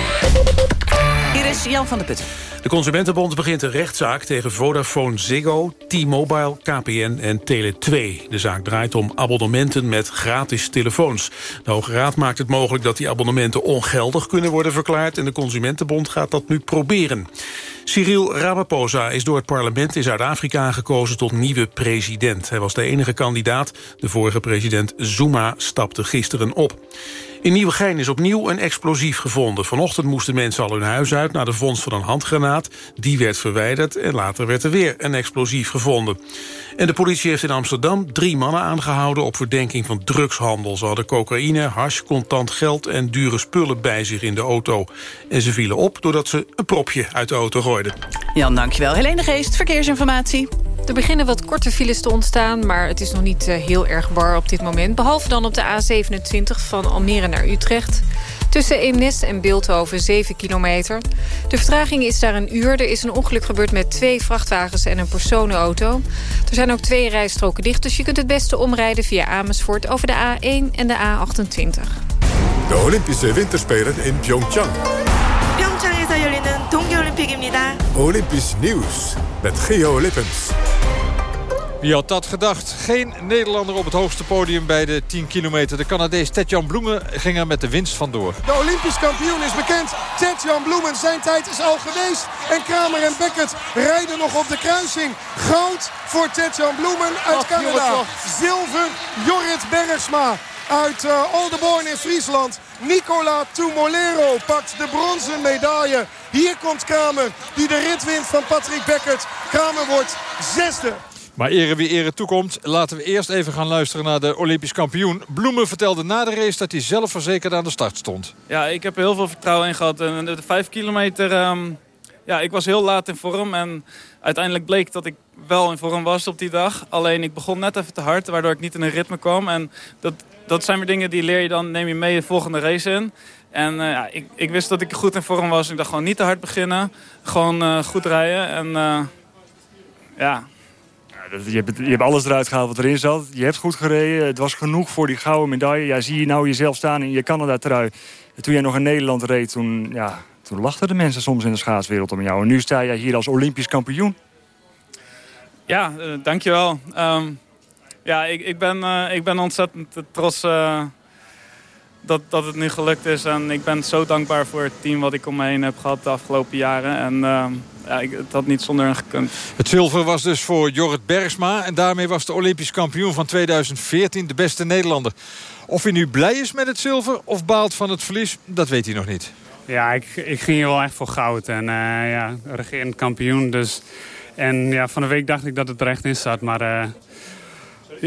Hier is Jan van der Putten. De Consumentenbond begint een rechtszaak tegen Vodafone Ziggo, T-Mobile, KPN en Tele2. De zaak draait om abonnementen met gratis telefoons. De Hoge Raad maakt het mogelijk dat die abonnementen ongeldig kunnen worden verklaard... en de Consumentenbond gaat dat nu proberen. Cyril Ramaphosa is door het parlement in Zuid-Afrika gekozen tot nieuwe president. Hij was de enige kandidaat. De vorige president Zuma stapte gisteren op. In Nieuwegein is opnieuw een explosief gevonden. Vanochtend moesten mensen al hun huis uit na de vondst van een handgranaat. Die werd verwijderd en later werd er weer een explosief gevonden. En de politie heeft in Amsterdam drie mannen aangehouden... op verdenking van drugshandel. Ze hadden cocaïne, hash, contant geld en dure spullen bij zich in de auto. En ze vielen op doordat ze een propje uit de auto gooiden. Jan, dankjewel. Helene Geest, verkeersinformatie. Er beginnen wat korte files te ontstaan, maar het is nog niet eh, heel erg bar op dit moment. Behalve dan op de A27 van Almere naar Utrecht. Tussen Eemnes en Beeldhoven 7 kilometer. De vertraging is daar een uur. Er is een ongeluk gebeurd met twee vrachtwagens en een personenauto. Er zijn ook twee rijstroken dicht, dus je kunt het beste omrijden via Amersfoort... over de A1 en de A28. De Olympische Winterspelen in Pyeongchang. Pyeongchang에서 열리는 동계올림픽입니다. Olympisch nieuws met Geo Lippens. Wie had dat gedacht? Geen Nederlander op het hoogste podium bij de 10 kilometer. De Canadees Tetjan Bloemen ging er met de winst vandoor. De Olympisch kampioen is bekend. Tetjan Bloemen, zijn tijd is al geweest. En Kramer en Beckett rijden nog op de kruising. Goud voor Tetjan Bloemen uit Canada. Zilver Jorrit Bergsma uit uh, Oldenborn in Friesland. Nicola Tumolero pakt de bronzen medaille. Hier komt Kramer die de rit wint van Patrick Beckett. Kramer wordt zesde. Maar ere wie ere toekomt, laten we eerst even gaan luisteren naar de Olympisch kampioen. Bloemen vertelde na de race dat hij zelf verzekerd aan de start stond. Ja, ik heb er heel veel vertrouwen in gehad. En de vijf kilometer, um, ja, ik was heel laat in vorm. En uiteindelijk bleek dat ik wel in vorm was op die dag. Alleen ik begon net even te hard, waardoor ik niet in een ritme kwam. En dat, dat zijn weer dingen die leer je dan, neem je mee de volgende race in. En uh, ja, ik, ik wist dat ik goed in vorm was. Ik dacht gewoon niet te hard beginnen. Gewoon uh, goed rijden. En uh, ja, je hebt, je hebt alles eruit gehaald wat erin zat. Je hebt goed gereden. Het was genoeg voor die gouden medaille. Ja, zie je nou jezelf staan in je Canada-trui. Toen jij nog in Nederland reed, toen, ja, toen lachten de mensen soms in de schaatswereld om jou. En nu sta jij hier als Olympisch kampioen. Ja, uh, dankjewel. Um, ja, ik, ik, ben, uh, ik ben ontzettend trots uh, dat, dat het nu gelukt is. En ik ben zo dankbaar voor het team wat ik om me heen heb gehad de afgelopen jaren. En ja, ik, het had niet zonder hen gekund. Het zilver was dus voor Jorrit Bergsma. En daarmee was de Olympisch kampioen van 2014 de beste Nederlander. Of hij nu blij is met het zilver of baalt van het verlies, dat weet hij nog niet. Ja, ik, ik ging hier wel echt voor goud. En uh, ja, regerend kampioen. Dus. En ja, van de week dacht ik dat het er echt in zat. Maar uh,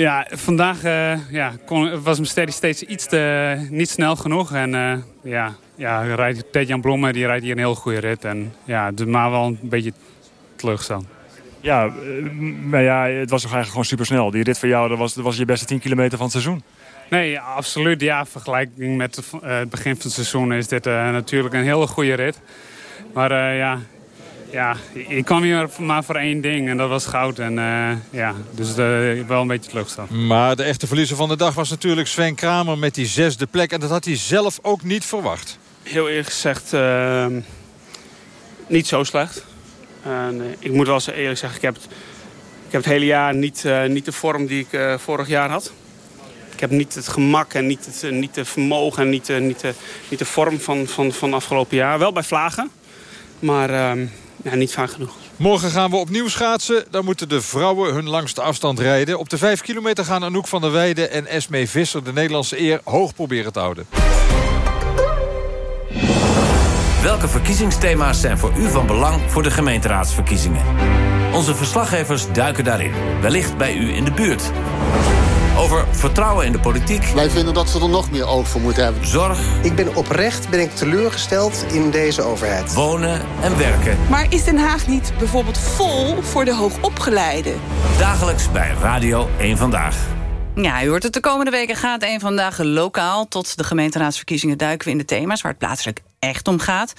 ja, vandaag uh, ja, kon, was mijn steady steeds iets te, niet snel genoeg. En ja, ja, rijdt Jan Bloemen die rijdt hier een heel goede rit. En ja, is maar wel een beetje teleurgesteld. Ja, eh, maar ja, het was toch eigenlijk gewoon supersnel. Die rit voor jou, dat was, dat was je beste 10 kilometer van het seizoen. Nee, absoluut. Ja, vergelijking met het begin van het seizoen is dit uh, natuurlijk een hele goede rit. Maar uh, ja, ja, ik kwam hier maar voor één ding en dat was goud. En, ja, dus wel een beetje teleurgesteld. Maar de echte verliezer van de dag was natuurlijk Sven Kramer met die zesde plek. En dat had hij zelf ook niet verwacht. Heel eerlijk gezegd, niet zo slecht. ik moet wel eens eerlijk zeggen, ik heb het, ik heb het hele jaar niet, niet de vorm die ik vorig jaar had. Ik heb niet het gemak en niet het, niet de vermogen en niet de, niet de, niet de vorm van, van, van afgelopen jaar. Wel bij vlagen, maar uh, ja, niet vaak genoeg. Morgen gaan we opnieuw schaatsen. Dan moeten de vrouwen hun langste afstand rijden. Op de 5 kilometer gaan Anouk van der Weijden en Esmee Visser... de Nederlandse eer hoog proberen te houden. Welke verkiezingsthema's zijn voor u van belang voor de gemeenteraadsverkiezingen? Onze verslaggevers duiken daarin. Wellicht bij u in de buurt over vertrouwen in de politiek. Wij vinden dat ze er nog meer oog voor moeten hebben. Zorg. Ik ben oprecht ben ik teleurgesteld in deze overheid. Wonen en werken. Maar is Den Haag niet bijvoorbeeld vol voor de hoogopgeleiden? Dagelijks bij Radio 1 Vandaag. Ja, u hoort het de komende weken gaat een vandaag lokaal. Tot de gemeenteraadsverkiezingen duiken we in de thema's... waar het plaatselijk echt om gaat.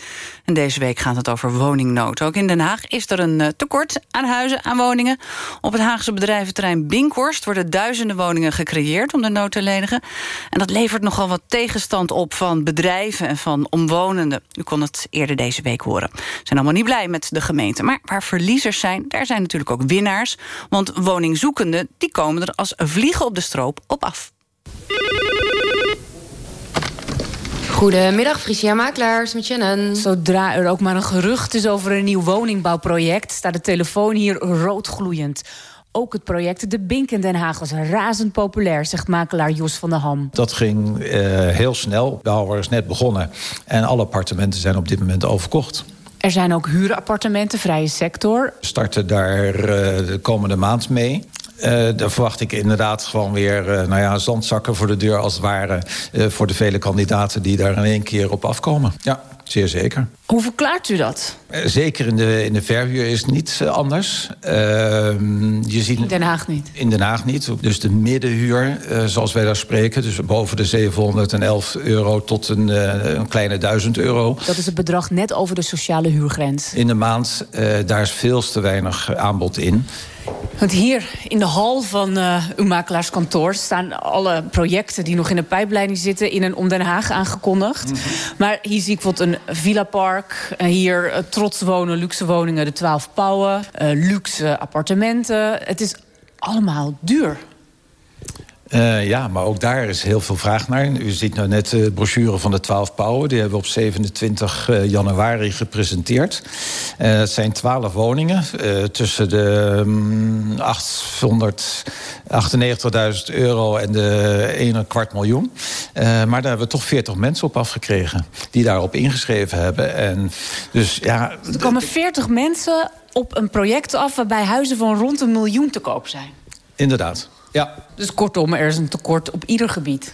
En deze week gaat het over woningnood. Ook in Den Haag is er een eh, tekort aan huizen, aan woningen. Op het Haagse bedrijventerrein Binkhorst worden duizenden woningen gecreëerd om de nood te lenigen. En dat levert nogal wat tegenstand op van bedrijven en van omwonenden. U kon het eerder deze week horen. Ze zijn allemaal niet blij met de gemeente. Maar waar verliezers zijn, daar zijn natuurlijk ook winnaars. Want woningzoekenden die komen er als vliegen op de stroop op af. Goedemiddag, Frisia Makelaars met Shannon. Zodra er ook maar een gerucht is over een nieuw woningbouwproject... staat de telefoon hier roodgloeiend. Ook het project De Bink in Den Haag was razend populair... zegt makelaar Jos van der Ham. Dat ging uh, heel snel. Bouwer is net begonnen. En alle appartementen zijn op dit moment overkocht. Er zijn ook huurappartementen, vrije sector. We starten daar uh, de komende maand mee. Uh, daar verwacht ik inderdaad gewoon weer uh, nou ja, zandzakken voor de deur als het ware... Uh, voor de vele kandidaten die daar in één keer op afkomen. Ja, zeer zeker. Hoe verklaart u dat? Zeker in de, in de verhuur is het niet anders. Ehm, je ziet, in Den Haag niet? In Den Haag niet. Dus de middenhuur, zoals wij daar spreken... dus boven de 711 euro tot een, een kleine 1000 euro. Dat is het bedrag net over de sociale huurgrens? In de maand, daar is veel te weinig aanbod in. Want hier in de hal van uh, uw makelaarskantoor staan alle projecten die nog in de pijpleiding zitten in en om Den Haag aangekondigd. Mm -hmm. Maar hier zie ik bijvoorbeeld een villapark. Uh, hier uh, trots wonen, luxe woningen, de twaalf pauwen, luxe appartementen. Het is allemaal duur. Uh, ja, maar ook daar is heel veel vraag naar. U ziet nou net de brochure van de 12 pauwen. Die hebben we op 27 januari gepresenteerd. Uh, het zijn 12 woningen uh, tussen de um, 898.000 euro en de 1 kwart miljoen. maar daar hebben we toch 40 mensen op afgekregen die daarop ingeschreven hebben. En dus, ja, er komen 40 mensen op een project af waarbij huizen van rond een miljoen te koop zijn. Inderdaad. Ja. Dus kortom, er is een tekort op ieder gebied.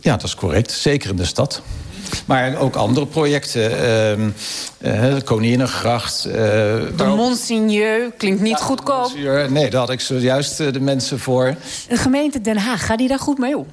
Ja, dat is correct. Zeker in de stad. Maar ook andere projecten. Uh, uh, Koninginnegracht. Uh, de Monseigneur klinkt niet ja, goedkoop. Monsieur, nee, daar had ik zojuist de mensen voor. De gemeente Den Haag, gaat die daar goed mee om?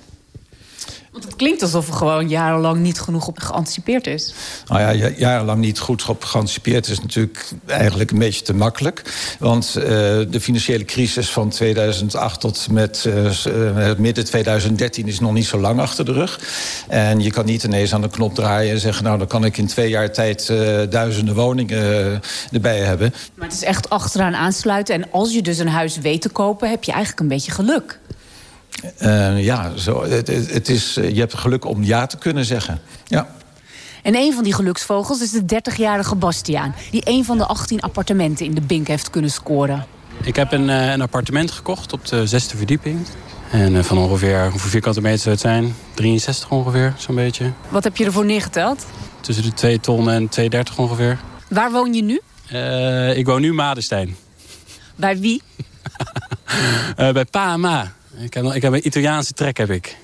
Want het klinkt alsof er gewoon jarenlang niet genoeg op geanticipeerd is. Nou ja, jarenlang niet goed op geanticipeerd is natuurlijk eigenlijk een beetje te makkelijk. Want uh, de financiële crisis van 2008 tot met uh, midden 2013 is nog niet zo lang achter de rug. En je kan niet ineens aan de knop draaien en zeggen... nou, dan kan ik in twee jaar tijd uh, duizenden woningen erbij hebben. Maar het is echt achteraan aansluiten. En als je dus een huis weet te kopen, heb je eigenlijk een beetje geluk. Uh, ja, zo, het, het is, je hebt geluk om ja te kunnen zeggen. Ja. En een van die geluksvogels is de 30-jarige Bastiaan... die een van de 18 appartementen in de Bink heeft kunnen scoren. Ik heb een, een appartement gekocht op de zesde verdieping. En van ongeveer, hoeveel vierkante meter zou het zijn? 63 ongeveer, zo'n beetje. Wat heb je ervoor neergeteld? Tussen de 2 ton en 2,30 ongeveer. Waar woon je nu? Uh, ik woon nu in Madestein. Bij wie? uh, bij Pa en Ma. Ik heb, ik heb een Italiaanse trek, heb ik.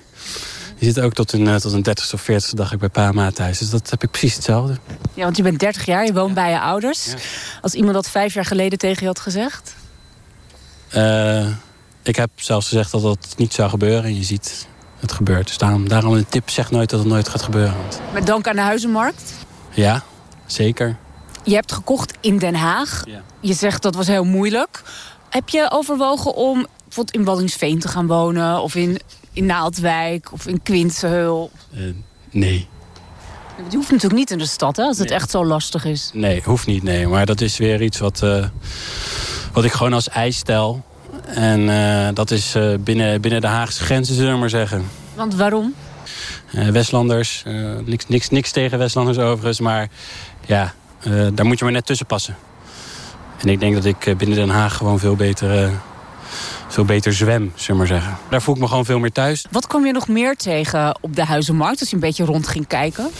Je zit ook tot een, tot een 30ste of 40ste dag ik bij pa en ma thuis. Dus dat heb ik precies hetzelfde. Ja, want je bent 30 jaar, je woont bij je ouders. Als iemand dat vijf jaar geleden tegen je had gezegd? Uh, ik heb zelfs gezegd dat dat niet zou gebeuren. En je ziet, het gebeurt. Dus daarom, daarom een tip, zeg nooit dat het nooit gaat gebeuren. Met dank aan de huizenmarkt? Ja, zeker. Je hebt gekocht in Den Haag. Ja. Je zegt dat was heel moeilijk. Heb je overwogen om bijvoorbeeld in Waddingsveen te gaan wonen? Of in, in Naaldwijk? Of in Quintenheul? Uh, nee. Je hoeft natuurlijk niet in de stad, hè, als het echt zo lastig is. Nee, hoeft niet, nee. Maar dat is weer iets wat, uh, wat ik gewoon als eis stel. En uh, dat is uh, binnen, binnen de Haagse grenzen, zullen we maar zeggen. Want waarom? Westlanders, niks, niks, niks tegen Westlanders overigens. Maar ja, daar moet je maar net tussen passen. En ik denk dat ik binnen Den Haag gewoon veel beter veel beter zwem, zullen we maar zeggen. Daar voel ik me gewoon veel meer thuis. Wat kwam je nog meer tegen op de Huizenmarkt als je een beetje rond ging kijken?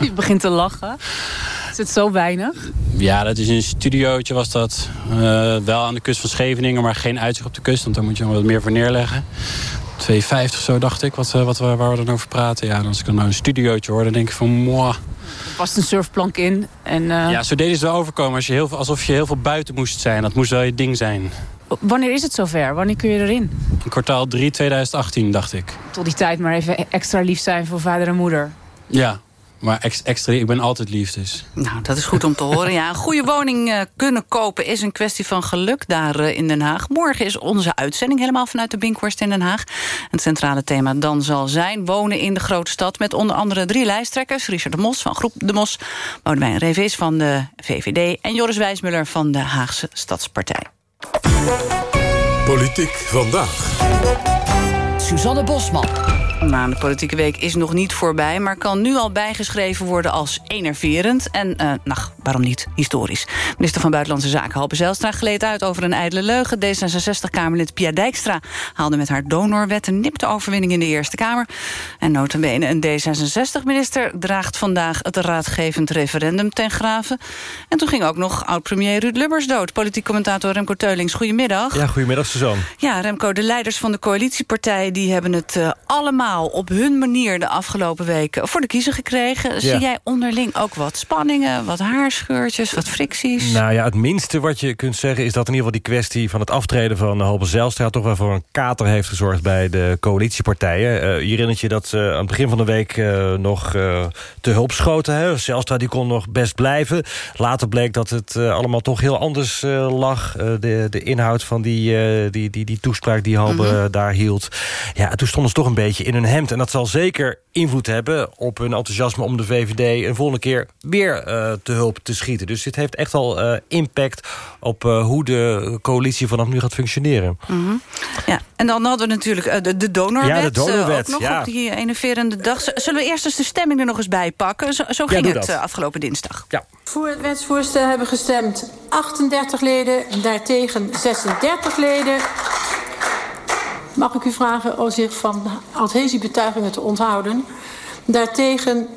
Je begint te lachen. Is het zo weinig? Ja, dat is een studiootje was dat. Uh, wel aan de kust van Scheveningen, maar geen uitzicht op de kust. Want daar moet je nog wat meer voor neerleggen. 2,50 zo dacht ik, wat, wat, waar we dan over praten. Ja, als ik dan nou een studiootje hoor, dan denk ik van... Moi. Er past een surfplank in. En, uh... Ja, zo deden ze wel overkomen. Als je heel, alsof je heel veel buiten moest zijn. Dat moest wel je ding zijn. Wanneer is het zover? Wanneer kun je erin? In kwartaal 3 2018, dacht ik. Tot die tijd maar even extra lief zijn voor vader en moeder. Ja, maar extra, ik ben altijd lief dus. Nou, dat is goed om te horen. Ja, een goede woning uh, kunnen kopen is een kwestie van geluk daar uh, in Den Haag. Morgen is onze uitzending helemaal vanuit de Binkhorst in Den Haag. Het centrale thema dan zal zijn wonen in de grote stad... met onder andere drie lijsttrekkers. Richard de Mos van Groep De Mos, Boudewijn Revis van de VVD... en Joris Wijsmuller van de Haagse Stadspartij. Politiek vandaag. Suzanne Bosman. Nou, de politieke week is nog niet voorbij... maar kan nu al bijgeschreven worden als enerverend. En, uh, nou, waarom niet, historisch. Minister van Buitenlandse Zaken Halbe Zijlstra gleed uit over een ijdele leugen. D66-Kamerlid Pia Dijkstra haalde met haar donorwet... een nipte overwinning in de Eerste Kamer. En notabene een D66-minister draagt vandaag... het raadgevend referendum ten graven. En toen ging ook nog oud-premier Ruud Lubbers dood. Politiek commentator Remco Teulings, goedemiddag. Ja, goedemiddag, Suzanne. Ja, Remco, de leiders van de coalitiepartij... die hebben het uh, allemaal op hun manier de afgelopen weken voor de kiezer gekregen. Ja. Zie jij onderling ook wat spanningen, wat haarscheurtjes, wat fricties? Nou ja, het minste wat je kunt zeggen is dat in ieder geval die kwestie van het aftreden van Halbe Zijlstra toch wel voor een kater heeft gezorgd bij de coalitiepartijen. Uh, je herinnert je dat uh, aan het begin van de week uh, nog te hulp schoten. Hè? Zijlstra die kon nog best blijven. Later bleek dat het allemaal toch heel anders lag. de, de inhoud van die, die, die, die toespraak die Halbe mm -hmm. daar hield. Ja, toen stonden ze toch een beetje in een hemd. En dat zal zeker invloed hebben op hun enthousiasme om de VVD... een volgende keer weer uh, te hulp te schieten. Dus dit heeft echt al uh, impact op uh, hoe de coalitie vanaf nu gaat functioneren. Mm -hmm. Ja, en dan hadden we natuurlijk de, de donorwet. Ja, de donorwet. ook nog ja. op die enerverende dag. Zullen we eerst eens de stemming er nog eens bij pakken? Zo, zo ging ja, het afgelopen dinsdag. Ja. Voor het wetsvoorstel hebben gestemd 38 leden, daartegen 36 leden. Mag ik u vragen om zich van adhesiebetuigingen te onthouden? Daartegen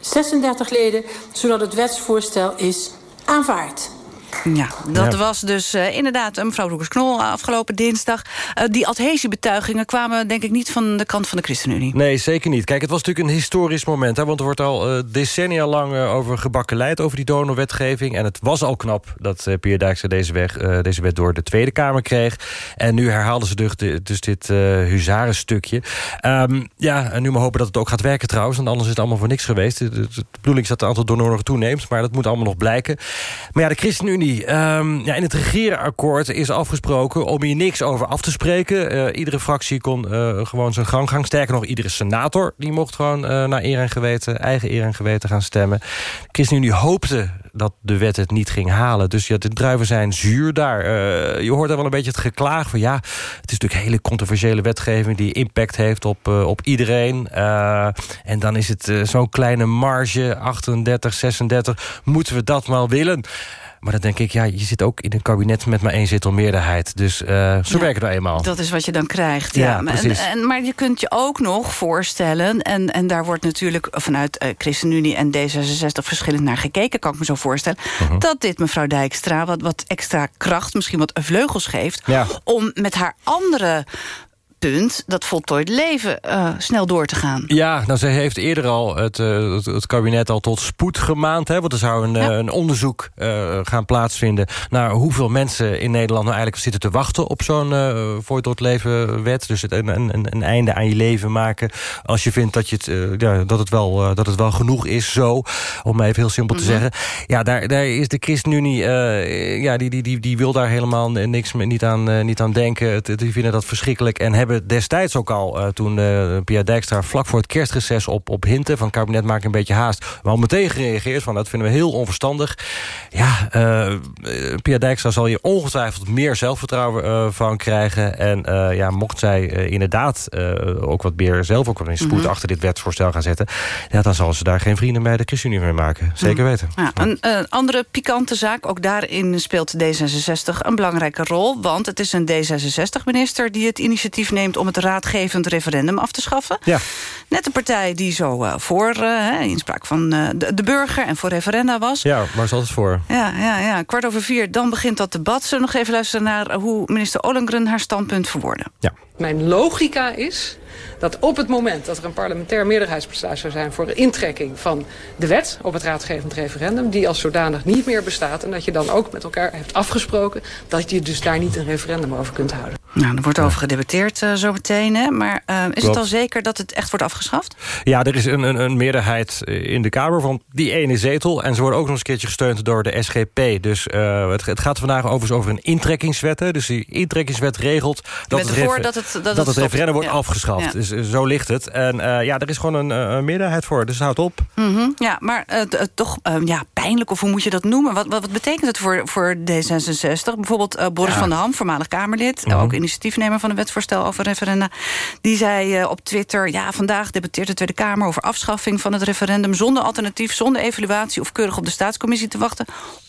36 leden, zodat het wetsvoorstel is aanvaard. Ja, dat ja. was dus uh, inderdaad mevrouw Roekers-Knol afgelopen dinsdag. Uh, die adhesiebetuigingen kwamen denk ik niet van de kant van de ChristenUnie. Nee, zeker niet. Kijk, het was natuurlijk een historisch moment. Hè, want er wordt al uh, decennia lang over gebakkeleid over die donorwetgeving. En het was al knap dat uh, Pierre Dijkstra deze, weg, deze wet door de Tweede Kamer kreeg. En nu herhaalden ze dus, dus dit huzarenstukje. Um, ja, en nu maar hopen dat het ook gaat werken trouwens. Want anders is het allemaal voor niks geweest. De, de, de bedoeling is dat het aantal donoren nog toeneemt. Maar dat moet allemaal nog blijken. Maar ja, de ChristenUnie Um, ja, in het regeerakkoord is afgesproken om hier niks over af te spreken. Uh, iedere fractie kon uh, gewoon zijn gang gaan. Sterker nog, iedere senator die mocht gewoon uh, naar eer en geweten, eigen eer en geweten gaan stemmen. De ChristenUnie hoopte dat de wet het niet ging halen. Dus ja, de druiven zijn zuur daar. je hoort daar wel een beetje het geklaag van... ja, het is natuurlijk hele controversiële wetgeving... die impact heeft op, op iedereen. en dan is het zo'n kleine marge, 38, 36. Moeten we dat maar willen? Maar dan denk ik, ja, je zit ook in een kabinet met maar één zetelmeerderheid. Dus uh, zo ja, werken we eenmaal. Dat is wat je dan krijgt, ja. En, en, maar je kunt je ook nog voorstellen... en, en daar wordt natuurlijk vanuit uh, ChristenUnie en D66 verschillend naar gekeken... kan ik me zo voorstellen, uh -huh. dat dit mevrouw Dijkstra... wat, wat extra kracht, misschien wat vleugels geeft... Ja. om met haar andere punt dat voltooid leven uh, snel door te gaan. Ja, nou, ze heeft eerder al het, uh, het, het, kabinet al tot spoed gemaand. Hè, want er zou een, ja. een onderzoek gaan plaatsvinden... naar hoeveel mensen in Nederland nou eigenlijk zitten te wachten... op zo'n voltooid leven wet. Dus het, een, een, een, einde aan je leven maken. Als je vindt dat, je het, ja, dat, het wel, dat het wel genoeg is, zo. Om maar even heel simpel te mm -hmm. zeggen. Ja, daar, daar is de ChristenUnie... ja, die, die, die, die wil daar helemaal niks niet aan, niet aan denken. Die vinden dat verschrikkelijk en hebben destijds ook al, uh, toen uh, Pia Dijkstra vlak voor het kerstreces op, op hinten... van het kabinet maakt een beetje haast, wel meteen gereageerd... van dat vinden we heel onverstandig. Ja, uh, Pia Dijkstra zal hier ongetwijfeld meer zelfvertrouwen van krijgen. En ja, mocht zij inderdaad ook wat meer zelf ook wat in spoed... Mm -hmm. achter dit wetsvoorstel gaan zetten... Ja, dan zal ze daar geen vrienden bij de ChristenUnie mee maken. Zeker mm. weten. Ja, een andere pikante zaak, ook daarin speelt D66 een belangrijke rol... want het is een D66-minister die het initiatief neemt om het raadgevend referendum af te schaffen. Ja. Net een partij die zo uh, voor uh, inspraak van uh, de, de, burger en voor referenda was. Ja, waar is altijd voor? Ja, ja, ja, kwart over vier, dan begint dat debat. Zullen we nog even luisteren naar hoe minister Ollengren haar standpunt verwoordde? Ja. Mijn logica is dat op het moment dat er een parlementair meerderheidsbesluit zou zijn... voor de intrekking van de wet op het raadgevend referendum... die als zodanig niet meer bestaat... en dat je dan ook met elkaar hebt afgesproken... dat je dus daar niet een referendum over kunt houden. Nou, er wordt over gedebatteerd uh, zo meteen. Hè? Maar uh, is Klopt. het al zeker dat het echt wordt afgeschaft? Ja, er is een, een, een, meerderheid in de Kamer van die ene zetel. En ze worden ook nog eens een keertje gesteund door de SGP. Dus uh, het, het, gaat vandaag overigens over een intrekkingswet. Hè? Dus die intrekkingswet regelt dat het, dat het, dat dat het referendum wordt ja. afgeschaft. Ja. Dus zo ligt het. En ja, er is gewoon een, een, meerderheid voor. Dus houd op. Mm -hmm. Ja, maar toch ja, pijnlijk, of hoe moet je dat noemen? Wat, wat, wat betekent het voor, voor D66? Bijvoorbeeld Boris van der Ham, voormalig Kamerlid. Mm -hmm. Ook initiatiefnemer van een wetsvoorstel over referenda. Die zei uh, op Twitter... ja, vandaag debatteert de Tweede Kamer over afschaffing van het referendum... zonder alternatief, zonder evaluatie of keurig op de staatscommissie te wachten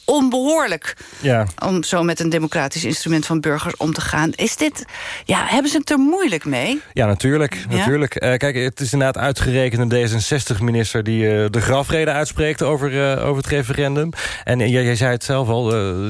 onbehoorlijk ja. om zo met een democratisch instrument van burgers om te gaan. Is dit, ja, hebben ze het er moeilijk mee? Ja, natuurlijk. Ja? natuurlijk. Uh, kijk, het is inderdaad uitgerekend een D66-minister... die uh, de grafrede uitspreekt over, uh, over het referendum. En jij, jij zei het zelf al,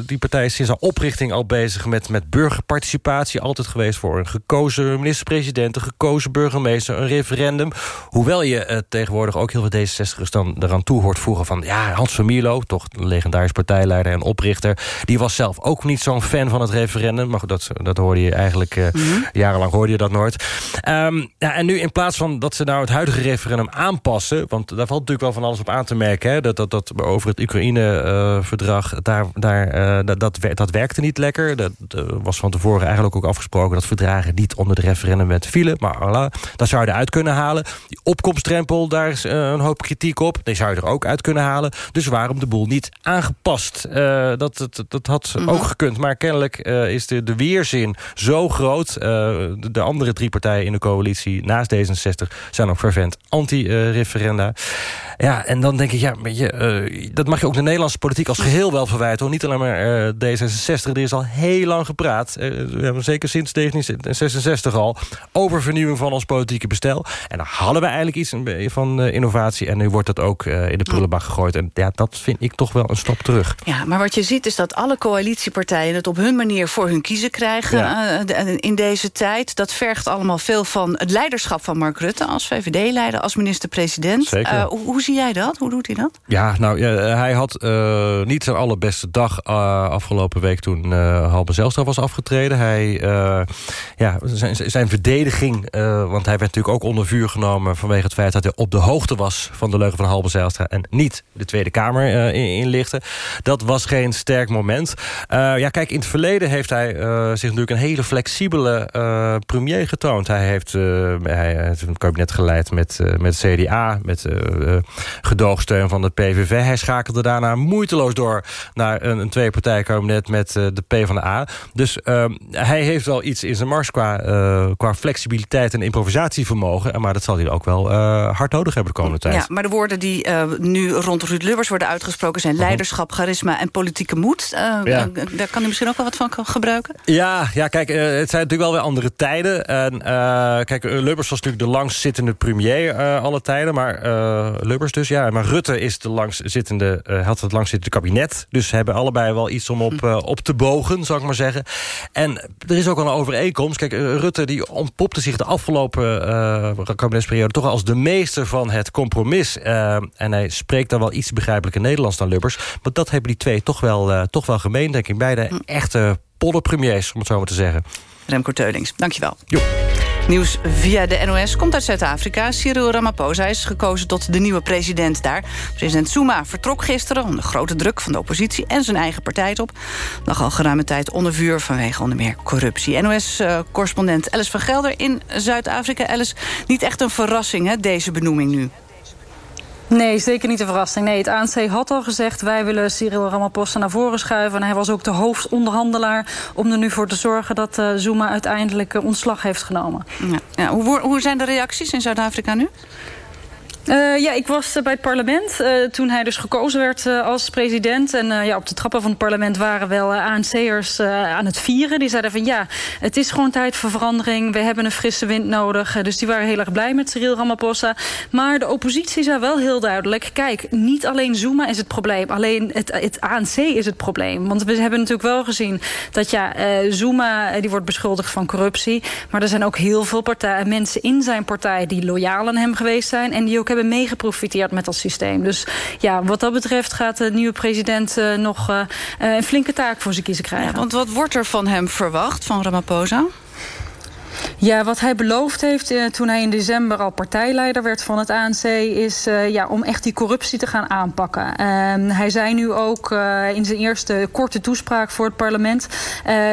die partij is sinds haar oprichting al bezig... met, met burgerparticipatie, altijd geweest voor een gekozen minister-president... een gekozen burgemeester, een referendum. Hoewel je tegenwoordig ook heel veel D66'ers dan eraan toe hoort voegen van... ja, Hans van Mierlo, toch een legendarisch partij en oprichter. Die was zelf ook niet zo'n fan van het referendum. Maar goed, dat, dat hoorde je eigenlijk... Uh, mm -hmm. jarenlang hoorde je dat nooit. Um, ja, en nu in plaats van dat ze nou het huidige referendum aanpassen... want daar valt natuurlijk wel van alles op aan te merken... Hè, dat, dat, dat over het Oekraïne-verdrag... Uh, daar, daar, uh, dat, dat, dat werkte niet lekker. Dat was van tevoren eigenlijk ook afgesproken... dat verdragen niet onder de referendumwet vielen. Maar daar zou je eruit kunnen halen. Die opkomstdrempel, daar is een hoop kritiek op. Die zou je er ook uit kunnen halen. Dus waarom de boel niet aangepast? Uh, dat, dat, dat had mm -hmm. ook gekund. Maar kennelijk uh, is de, de weerzin zo groot. Uh, de, de, andere drie partijen in de coalitie naast D66... zijn ook fervent anti-referenda. Ja, en dan denk ik, ja, je, dat mag je ook de Nederlandse politiek als geheel wel verwijten. Hoor. Niet alleen maar D66, er is al heel lang gepraat. we hebben zeker sinds 1966 al... over vernieuwing van ons politieke bestel. En dan hadden we eigenlijk iets van innovatie. En nu wordt dat ook in de prullenbak gegooid. En ja, dat vind ik toch wel een stap terug. Ja, maar wat je ziet is dat alle coalitiepartijen het op hun manier voor hun kiezen krijgen ja. uh, in deze tijd. Dat vergt allemaal veel van het leiderschap van Mark Rutte als VVD-leider, als minister-president. Uh, hoe, hoe, zie jij dat? Hoe doet hij dat? Ja, nou, ja, hij had uh, niet zijn allerbeste dag afgelopen week toen Halbe Zijlstra was afgetreden. Hij, ja, zijn, zijn verdediging, want hij werd natuurlijk ook onder vuur genomen vanwege het feit dat hij op de hoogte was van de leugen van Halbe Zijlstra en niet de Tweede Kamer inlichten. Dat was geen sterk moment. Uh, ja, kijk, in het verleden heeft hij uh, zich natuurlijk een hele flexibele uh, premier getoond. Hij heeft, hij heeft een kabinet geleid met, met CDA, met gedoogsteun van de PVV. Hij schakelde daarna moeiteloos door naar een, een twee-partijkabinet met de PvdA. Dus hij heeft wel iets in zijn mars qua, qua flexibiliteit en improvisatievermogen. Maar dat zal hij ook wel hard nodig hebben de komende tijd. Ja, maar de woorden die nu rond Ruud Lubbers worden uitgesproken zijn leiderschap, charisma charisma en politieke moed. Uh, Ja. Daar kan hij misschien ook wel wat van gebruiken. Ja, ja kijk, eh, het zijn natuurlijk wel weer andere tijden. En, eh, kijk, eh, Lubbers was natuurlijk de langstzittende premier eh, alle tijden. Maar eh, Lubbers dus, ja. Maar Rutte is de langstzittende, eh, had het langstzittende kabinet. Dus ze hebben allebei wel iets om op, eh, op te bogen, zou ik maar zeggen. En er is ook wel een overeenkomst. Kijk, eh, Rutte die ontpopte zich de afgelopen eh, kabinetsperiode... toch als de meester van het compromis. Eh, en hij spreekt dan wel iets begrijpelijker Nederlands dan Lubbers. Maar dat hebben die twee toch wel, eh, toch wel gemeen, denk ik. Beide echte polderpremiers, om het zo maar te zeggen. Remco Teulings, dankjewel. Nieuws via de NOS komt uit Zuid-Afrika. Cyril Ramaphosa is gekozen tot de nieuwe president daar. President Zuma vertrok gisteren onder grote druk van de oppositie... en zijn eigen partij op. Lag al geruime tijd onder vuur vanwege onder meer corruptie. NOS-correspondent Alice van Gelder in Zuid-Afrika. Alice, niet echt een verrassing, hè, deze benoeming nu. Nee, zeker niet een verrassing. Nee, het ANC had al gezegd... wij willen Cyril Ramaphosa naar voren schuiven. En hij was ook de hoofdonderhandelaar om er nu voor te zorgen... dat uh, Zuma uiteindelijk uh, ontslag heeft genomen. Ja, hoe, hoe zijn de reacties in Zuid-Afrika nu? Uh, ja, ik was bij het parlement uh, toen hij dus gekozen werd als president. En ja, op de trappen van het parlement waren wel ANC'ers aan het vieren. Die zeiden van ja, het is gewoon tijd voor verandering. We hebben een frisse wind nodig. dus die waren heel erg blij met Cyril Ramaphosa. Maar de oppositie zei wel heel duidelijk... kijk, niet alleen Zuma is het probleem. Alleen het, het ANC is het probleem. Want we hebben natuurlijk wel gezien dat ja, Zuma die wordt beschuldigd van corruptie. Maar er zijn ook heel veel partij, mensen in zijn partij... die loyaal aan hem geweest zijn en die ook hebben meegeprofiteerd met dat systeem. Dus ja, wat dat betreft gaat de nieuwe president uh, nog uh, een flinke taak voor zijn kiezen krijgen. Ja, want wat wordt er van hem verwacht, van Ramaphosa? Ja, wat hij beloofd heeft uh, toen hij in december al partijleider werd van het ANC... is uh, ja, om echt die corruptie te gaan aanpakken. Uh, hij zei nu ook uh, in zijn eerste korte toespraak voor het parlement...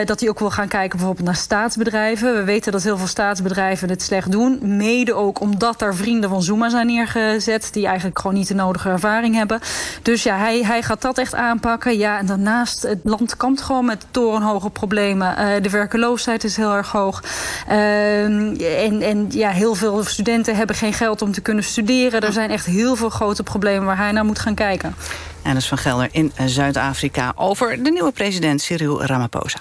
dat hij ook wil gaan kijken bijvoorbeeld naar staatsbedrijven. We weten dat heel veel staatsbedrijven het slecht doen. Mede ook omdat daar vrienden van Zuma zijn neergezet... die eigenlijk gewoon niet de nodige ervaring hebben. Dus ja, hij, hij gaat dat echt aanpakken. Ja, en daarnaast, het land kampt gewoon met torenhoge problemen. de werkeloosheid is heel erg hoog... Uh, en, en ja, heel veel studenten hebben geen geld om te kunnen studeren. Er zijn echt heel veel grote problemen waar hij naar moet gaan kijken. Alice van Gelder in Zuid-Afrika over de nieuwe president Cyril Ramaphosa.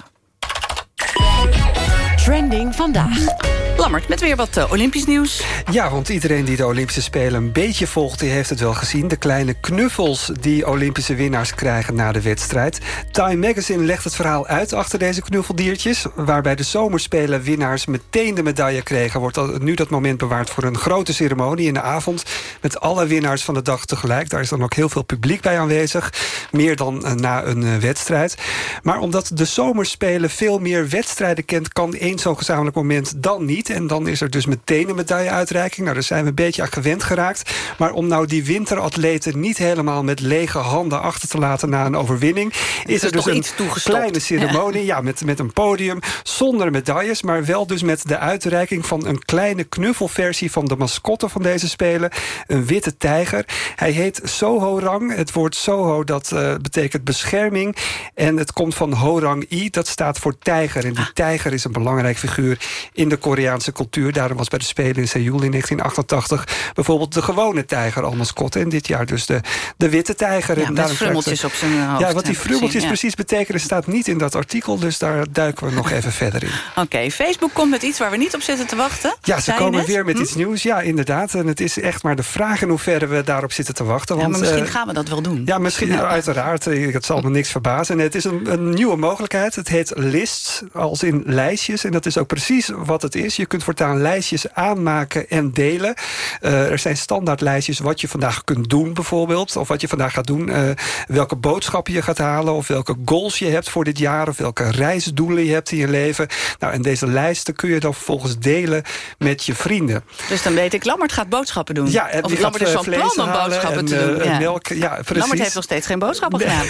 Trending vandaag. Met weer wat uh, Olympisch nieuws. Ja, want iedereen die de Olympische Spelen een beetje volgt... die heeft het wel gezien. De kleine knuffels die Olympische winnaars krijgen na de wedstrijd. Time Magazine legt het verhaal uit achter deze knuffeldiertjes. Waarbij de zomerspelen winnaars meteen de medaille kregen... wordt nu dat moment bewaard voor een grote ceremonie in de avond... met alle winnaars van de dag tegelijk. Daar is dan ook heel veel publiek bij aanwezig. Meer dan uh, na een uh, wedstrijd. Maar omdat de zomerspelen veel meer wedstrijden kent... kan één zo'n gezamenlijk moment dan niet... En dan is er dus meteen een medailleuitreiking. Nou, daar zijn we een beetje aan gewend geraakt. Maar om nou die winteratleten niet helemaal met lege handen achter te laten na een overwinning... is, er dus een kleine ceremonie ja. ja. met, met een podium zonder medailles... maar wel dus met de uitreiking van een kleine knuffelversie... van de mascotte van deze Spelen, een witte tijger. Hij heet Soho-rang. Het woord Soho dat uh, betekent bescherming. En het komt van Horang-i, dat staat voor tijger. En die tijger is een belangrijk figuur in de Koreaanse cultuur. Daarom was bij de Spelen in Seoul in 1988 bijvoorbeeld de gewone tijger al mascotte. En dit jaar dus de, de witte tijger. Ja, en met frummeltjes op zijn hoofd. Ja, wat die frummeltjes ja. precies betekenen staat niet in dat artikel. Dus daar duiken we nog even verder in. Oké, okay, Facebook komt met iets waar we niet op zitten te wachten. Ja, ze komen weer met hm? iets nieuws. Ja, inderdaad. En het is echt maar de vraag in hoeverre we daarop zitten te wachten. Want, ja, maar misschien uh, gaan we dat wel doen. Ja, misschien, uiteraard. Het zal me niks verbazen. Het is een, een nieuwe mogelijkheid. Het heet lists, als in lijstjes. En dat is ook precies wat het is. Je kunt voortaan lijstjes aanmaken en delen. Uh, er zijn standaardlijstjes wat je vandaag kunt doen bijvoorbeeld. Of wat je vandaag gaat doen. Uh, welke boodschappen je gaat halen. Of welke goals je hebt voor dit jaar. Of welke reisdoelen je hebt in je leven. Nou, en deze lijsten kun je dan vervolgens delen met je vrienden. Dus dan weet ik, Lammert gaat boodschappen doen. Ja, en of Lammert is van plan om boodschappen en, te doen. Ja. Melk, ja, precies. Lammert heeft nog steeds geen boodschappen gedaan.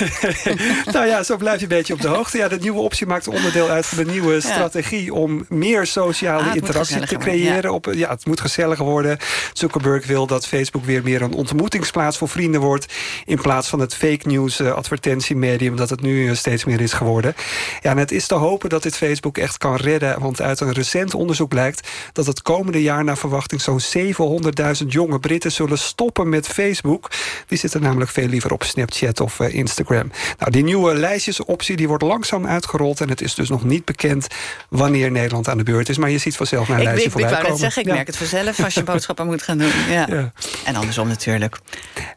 nou ja, zo blijf je een beetje op de hoogte. Ja, de nieuwe optie maakt onderdeel uit van de nieuwe strategie... om meer sociale Ah, interactie te creëren. Op, ja, het moet gezelliger worden. Zuckerberg wil dat Facebook weer meer een ontmoetingsplaats voor vrienden wordt. In plaats van het fake news uh, advertentiemedium dat het nu uh, steeds meer is geworden. Ja, en het is te hopen dat dit Facebook echt kan redden. Want uit een recent onderzoek blijkt dat het komende jaar naar verwachting zo'n 700.000 jonge Britten zullen stoppen met Facebook. Die zitten namelijk veel liever op Snapchat of uh, Instagram. Nou, die nieuwe lijstjesoptie die wordt langzaam uitgerold. En het is dus nog niet bekend wanneer Nederland aan de beurt is. Maar je ziet vanzelf naar een ik, lijstje ik, voorbij ik wou net zeggen, ik merk het vanzelf als je boodschappen moet gaan doen. Ja. En andersom natuurlijk.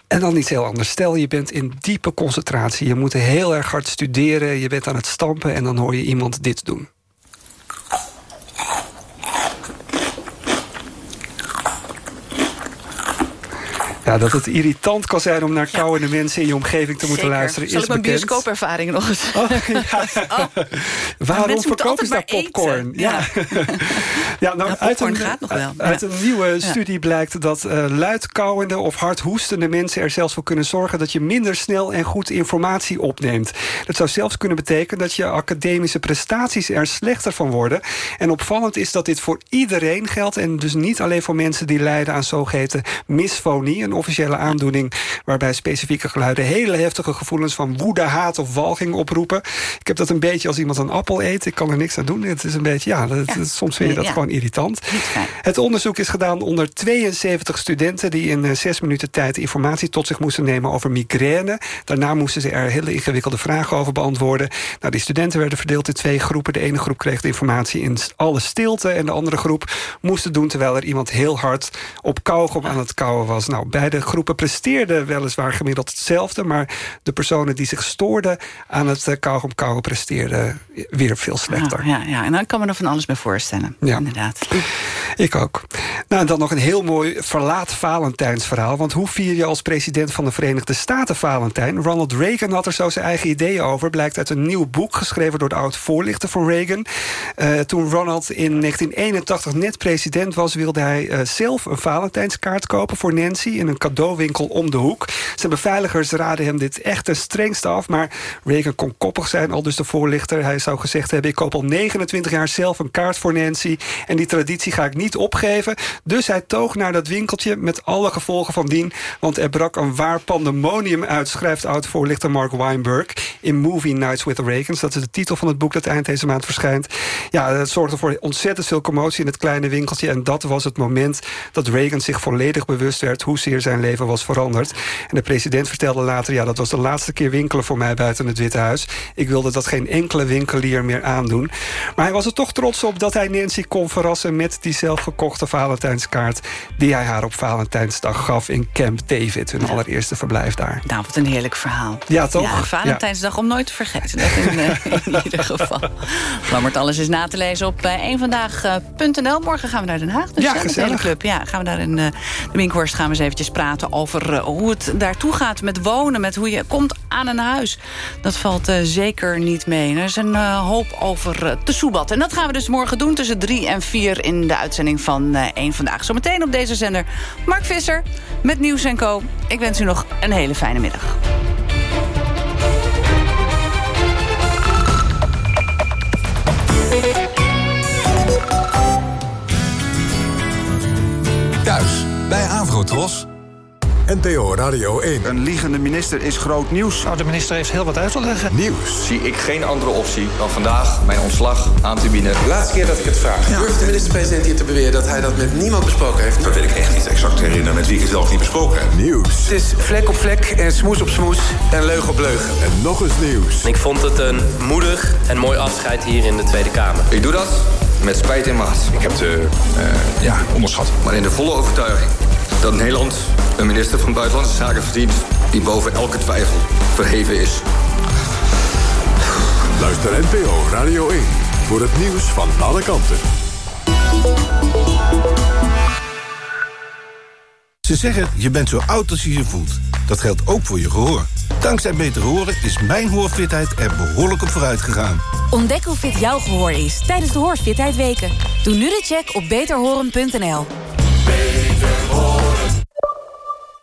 En dan iets heel anders. Stel, je bent in diepe concentratie. Je moet heel erg hard studeren. Je bent aan het stampen en dan hoor je iemand dit doen. Ja, dat het irritant kan zijn om naar kauwende mensen in je omgeving te moeten Zeker. luisteren Zal is ik mijn bekend. bioscoopervaring nog eens... Oh, Waarom mensen moeten verkopen ze daar popcorn? eten. Ja. ja, nou, uit, popcorn een, gaat nog wel. uit een nieuwe studie blijkt dat eh luidkauwende of hard hoestende mensen er zelfs voor kunnen zorgen dat je minder snel en goed informatie opneemt. Dat zou zelfs kunnen betekenen dat je academische prestaties er slechter van worden. En opvallend is dat dit voor iedereen geldt en dus niet alleen voor mensen die lijden aan zogeheten misfonie, officiële aandoening waarbij specifieke geluiden hele heftige gevoelens van woede, haat of walging oproepen. Ik heb dat een beetje als iemand een appel eet. Ik kan er niks aan doen. Het is een beetje, ja, dat, soms vind je dat Ja. gewoon irritant. Het onderzoek is gedaan onder 72 studenten die in eh, zes minuten tijd informatie tot zich moesten nemen over migraine. Daarna moesten ze er hele ingewikkelde vragen over beantwoorden. Nou, die studenten werden verdeeld in twee groepen. De ene groep kreeg de informatie in alle stilte en de andere groep moest het doen terwijl er iemand heel hard op kauwgom aan het kauwen was. Nou, beide groepen presteerden weliswaar gemiddeld hetzelfde, maar de personen die zich stoorden aan het eh, kauwgom kauwen presteerden weer veel slechter. Ah, ja, ja, en dan kan me er van alles bij voorstellen. Ja. Inderdaad. Ik ook. Nou, en dan nog een heel mooi verlaat Valentijnsverhaal. Want hoe vier je als president van de Verenigde Staten Valentijn? Ronald Reagan had er zo zijn eigen ideeën over. Blijkt uit een nieuw boek geschreven door de oud-voorlichter van Reagan. Eh, toen Ronald in 1981 net president was... wilde hij eh, zelf een Valentijnskaart kopen voor Nancy... een cadeauwinkel om de hoek. Zijn beveiligers raden hem dit echt ten strengste af... maar Reagan kon koppig zijn, al dus de voorlichter. Hij zou gezegd hebben... ik koop al 29 jaar zelf een kaart voor Nancy... en die traditie ga ik niet opgeven. Dus hij toog naar dat winkeltje met alle gevolgen van dien... want er brak een waar pandemonium uit... schrijft oud-voorlichter Mark Weinberg... in Movie Nights with the Reagans. Dat is de titel van het boek dat eind deze maand verschijnt. Ja, het zorgde voor ontzettend veel commotie in het kleine winkeltje... en dat was het moment dat Reagan zich volledig bewust werd... hoezeer zijn leven was veranderd. En de president vertelde later... ja, dat was de laatste keer winkelen voor mij buiten het Witte Huis. Ik wilde dat geen enkele winkelier meer aandoen. Maar hij was er toch trots op dat hij Nancy kon verrassen... met die zelfgekochte Valentijnskaart... die hij haar op Valentijnsdag gaf in Camp David... hun allereerste verblijf daar. Nou, wat een heerlijk verhaal. Ja, toch? Ja, Valentijnsdag om nooit te vergeten. Dat in, eh, in ieder geval. Lammert, alles is na te lezen op uh, eenvandaag.nl. Morgen gaan we naar Den Haag. Dus, Ja, de gezellig. hele club. Ja, gaan we daar in eh, de Winkhorst gaan we eens eventjes praten over eh, hoe het daartoe gaat met wonen. Met hoe je komt aan een huis. Dat valt eh, zeker niet mee. Er is een eh, hoop over te soebat. En dat gaan we dus morgen doen tussen drie en vier in de uitzending van 1 Vandaag. Zometeen op deze zender Mark Visser met Nieuws en Co. Ik wens u nog een hele fijne middag. Thuis bij Avrotros. NPO Radio 1. Een liegende minister is groot nieuws. Nou, de minister heeft heel wat uit te leggen. Nieuws. Zie ik geen andere optie dan vandaag mijn ontslag aan te bieden. De laatste keer dat ik het vraag, durft de minister-president hier te beweren dat hij dat met niemand besproken heeft? Dat weet ik echt niet exact herinneren met wie ik het zelf niet besproken heb. Nieuws. Het is vlek op vlek en smoes op smoes en leugen op leugen. En nog eens nieuws. Ik vond het een moedig en mooi afscheid hier in de Tweede Kamer. Ik doe dat met spijt in maat. Ik heb het uh, ja, onderschat. Maar in de volle overtuiging dat Nederland een minister van Buitenlandse Zaken verdient... die boven elke twijfel verheven is. Luister NPO Radio 1 voor het nieuws van alle kanten. Ze zeggen, je bent zo oud als je je voelt. Dat geldt ook voor je gehoor. Dankzij Beter Horen is mijn hoorfitheid er behoorlijk op vooruit gegaan. Ontdek hoe fit jouw gehoor is tijdens de Hoorfitheid Weken. Doe nu de check op beterhoren.nl.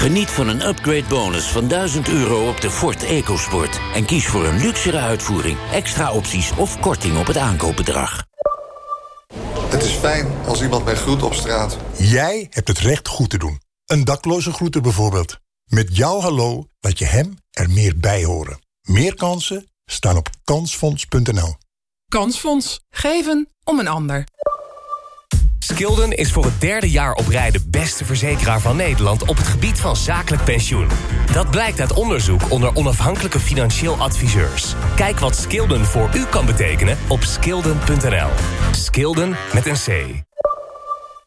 Geniet van een upgrade bonus van 1000 euro op de Ford EcoSport. En kies voor een luxere uitvoering, extra opties of korting op het aankoopbedrag. Het is fijn als iemand mij groet op straat. Jij hebt het recht goed te doen. Een dakloze groeten bijvoorbeeld. Met jouw hallo laat je hem er meer bij horen. Meer kansen staan op kansfonds.nl. Kansfonds. Geven om een ander. Skilden is voor het derde jaar op rij de beste verzekeraar van Nederland op het gebied van zakelijk pensioen. Dat blijkt uit onderzoek onder onafhankelijke financieel adviseurs. Kijk wat Skilden voor u kan betekenen op skilden.nl. Skilden met een C.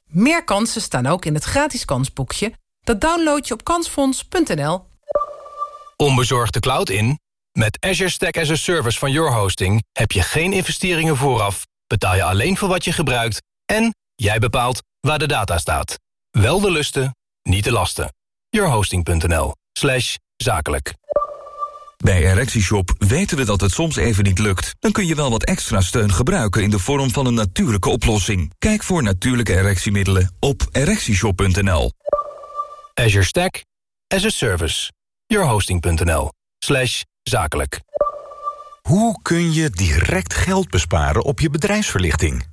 Meer kansen staan ook in het gratis kansboekje. Dat download je op kansfonds.nl. Onbezorgde cloud in? Met Azure Stack as a Service van Your Hosting heb je geen investeringen vooraf, betaal je alleen voor wat je gebruikt en Jij bepaalt waar de data staat. Wel de lusten, niet de lasten. Yourhosting.nl slash zakelijk. Bij ErectieShop weten we dat het soms even niet lukt. Dan kun je wel wat extra steun gebruiken in de vorm van een natuurlijke oplossing. Kijk voor natuurlijke erectiemiddelen op ErectieShop.nl. Azure Stack as a Service. Yourhosting.nl slash zakelijk. Hoe kun je direct geld besparen op je bedrijfsverlichting?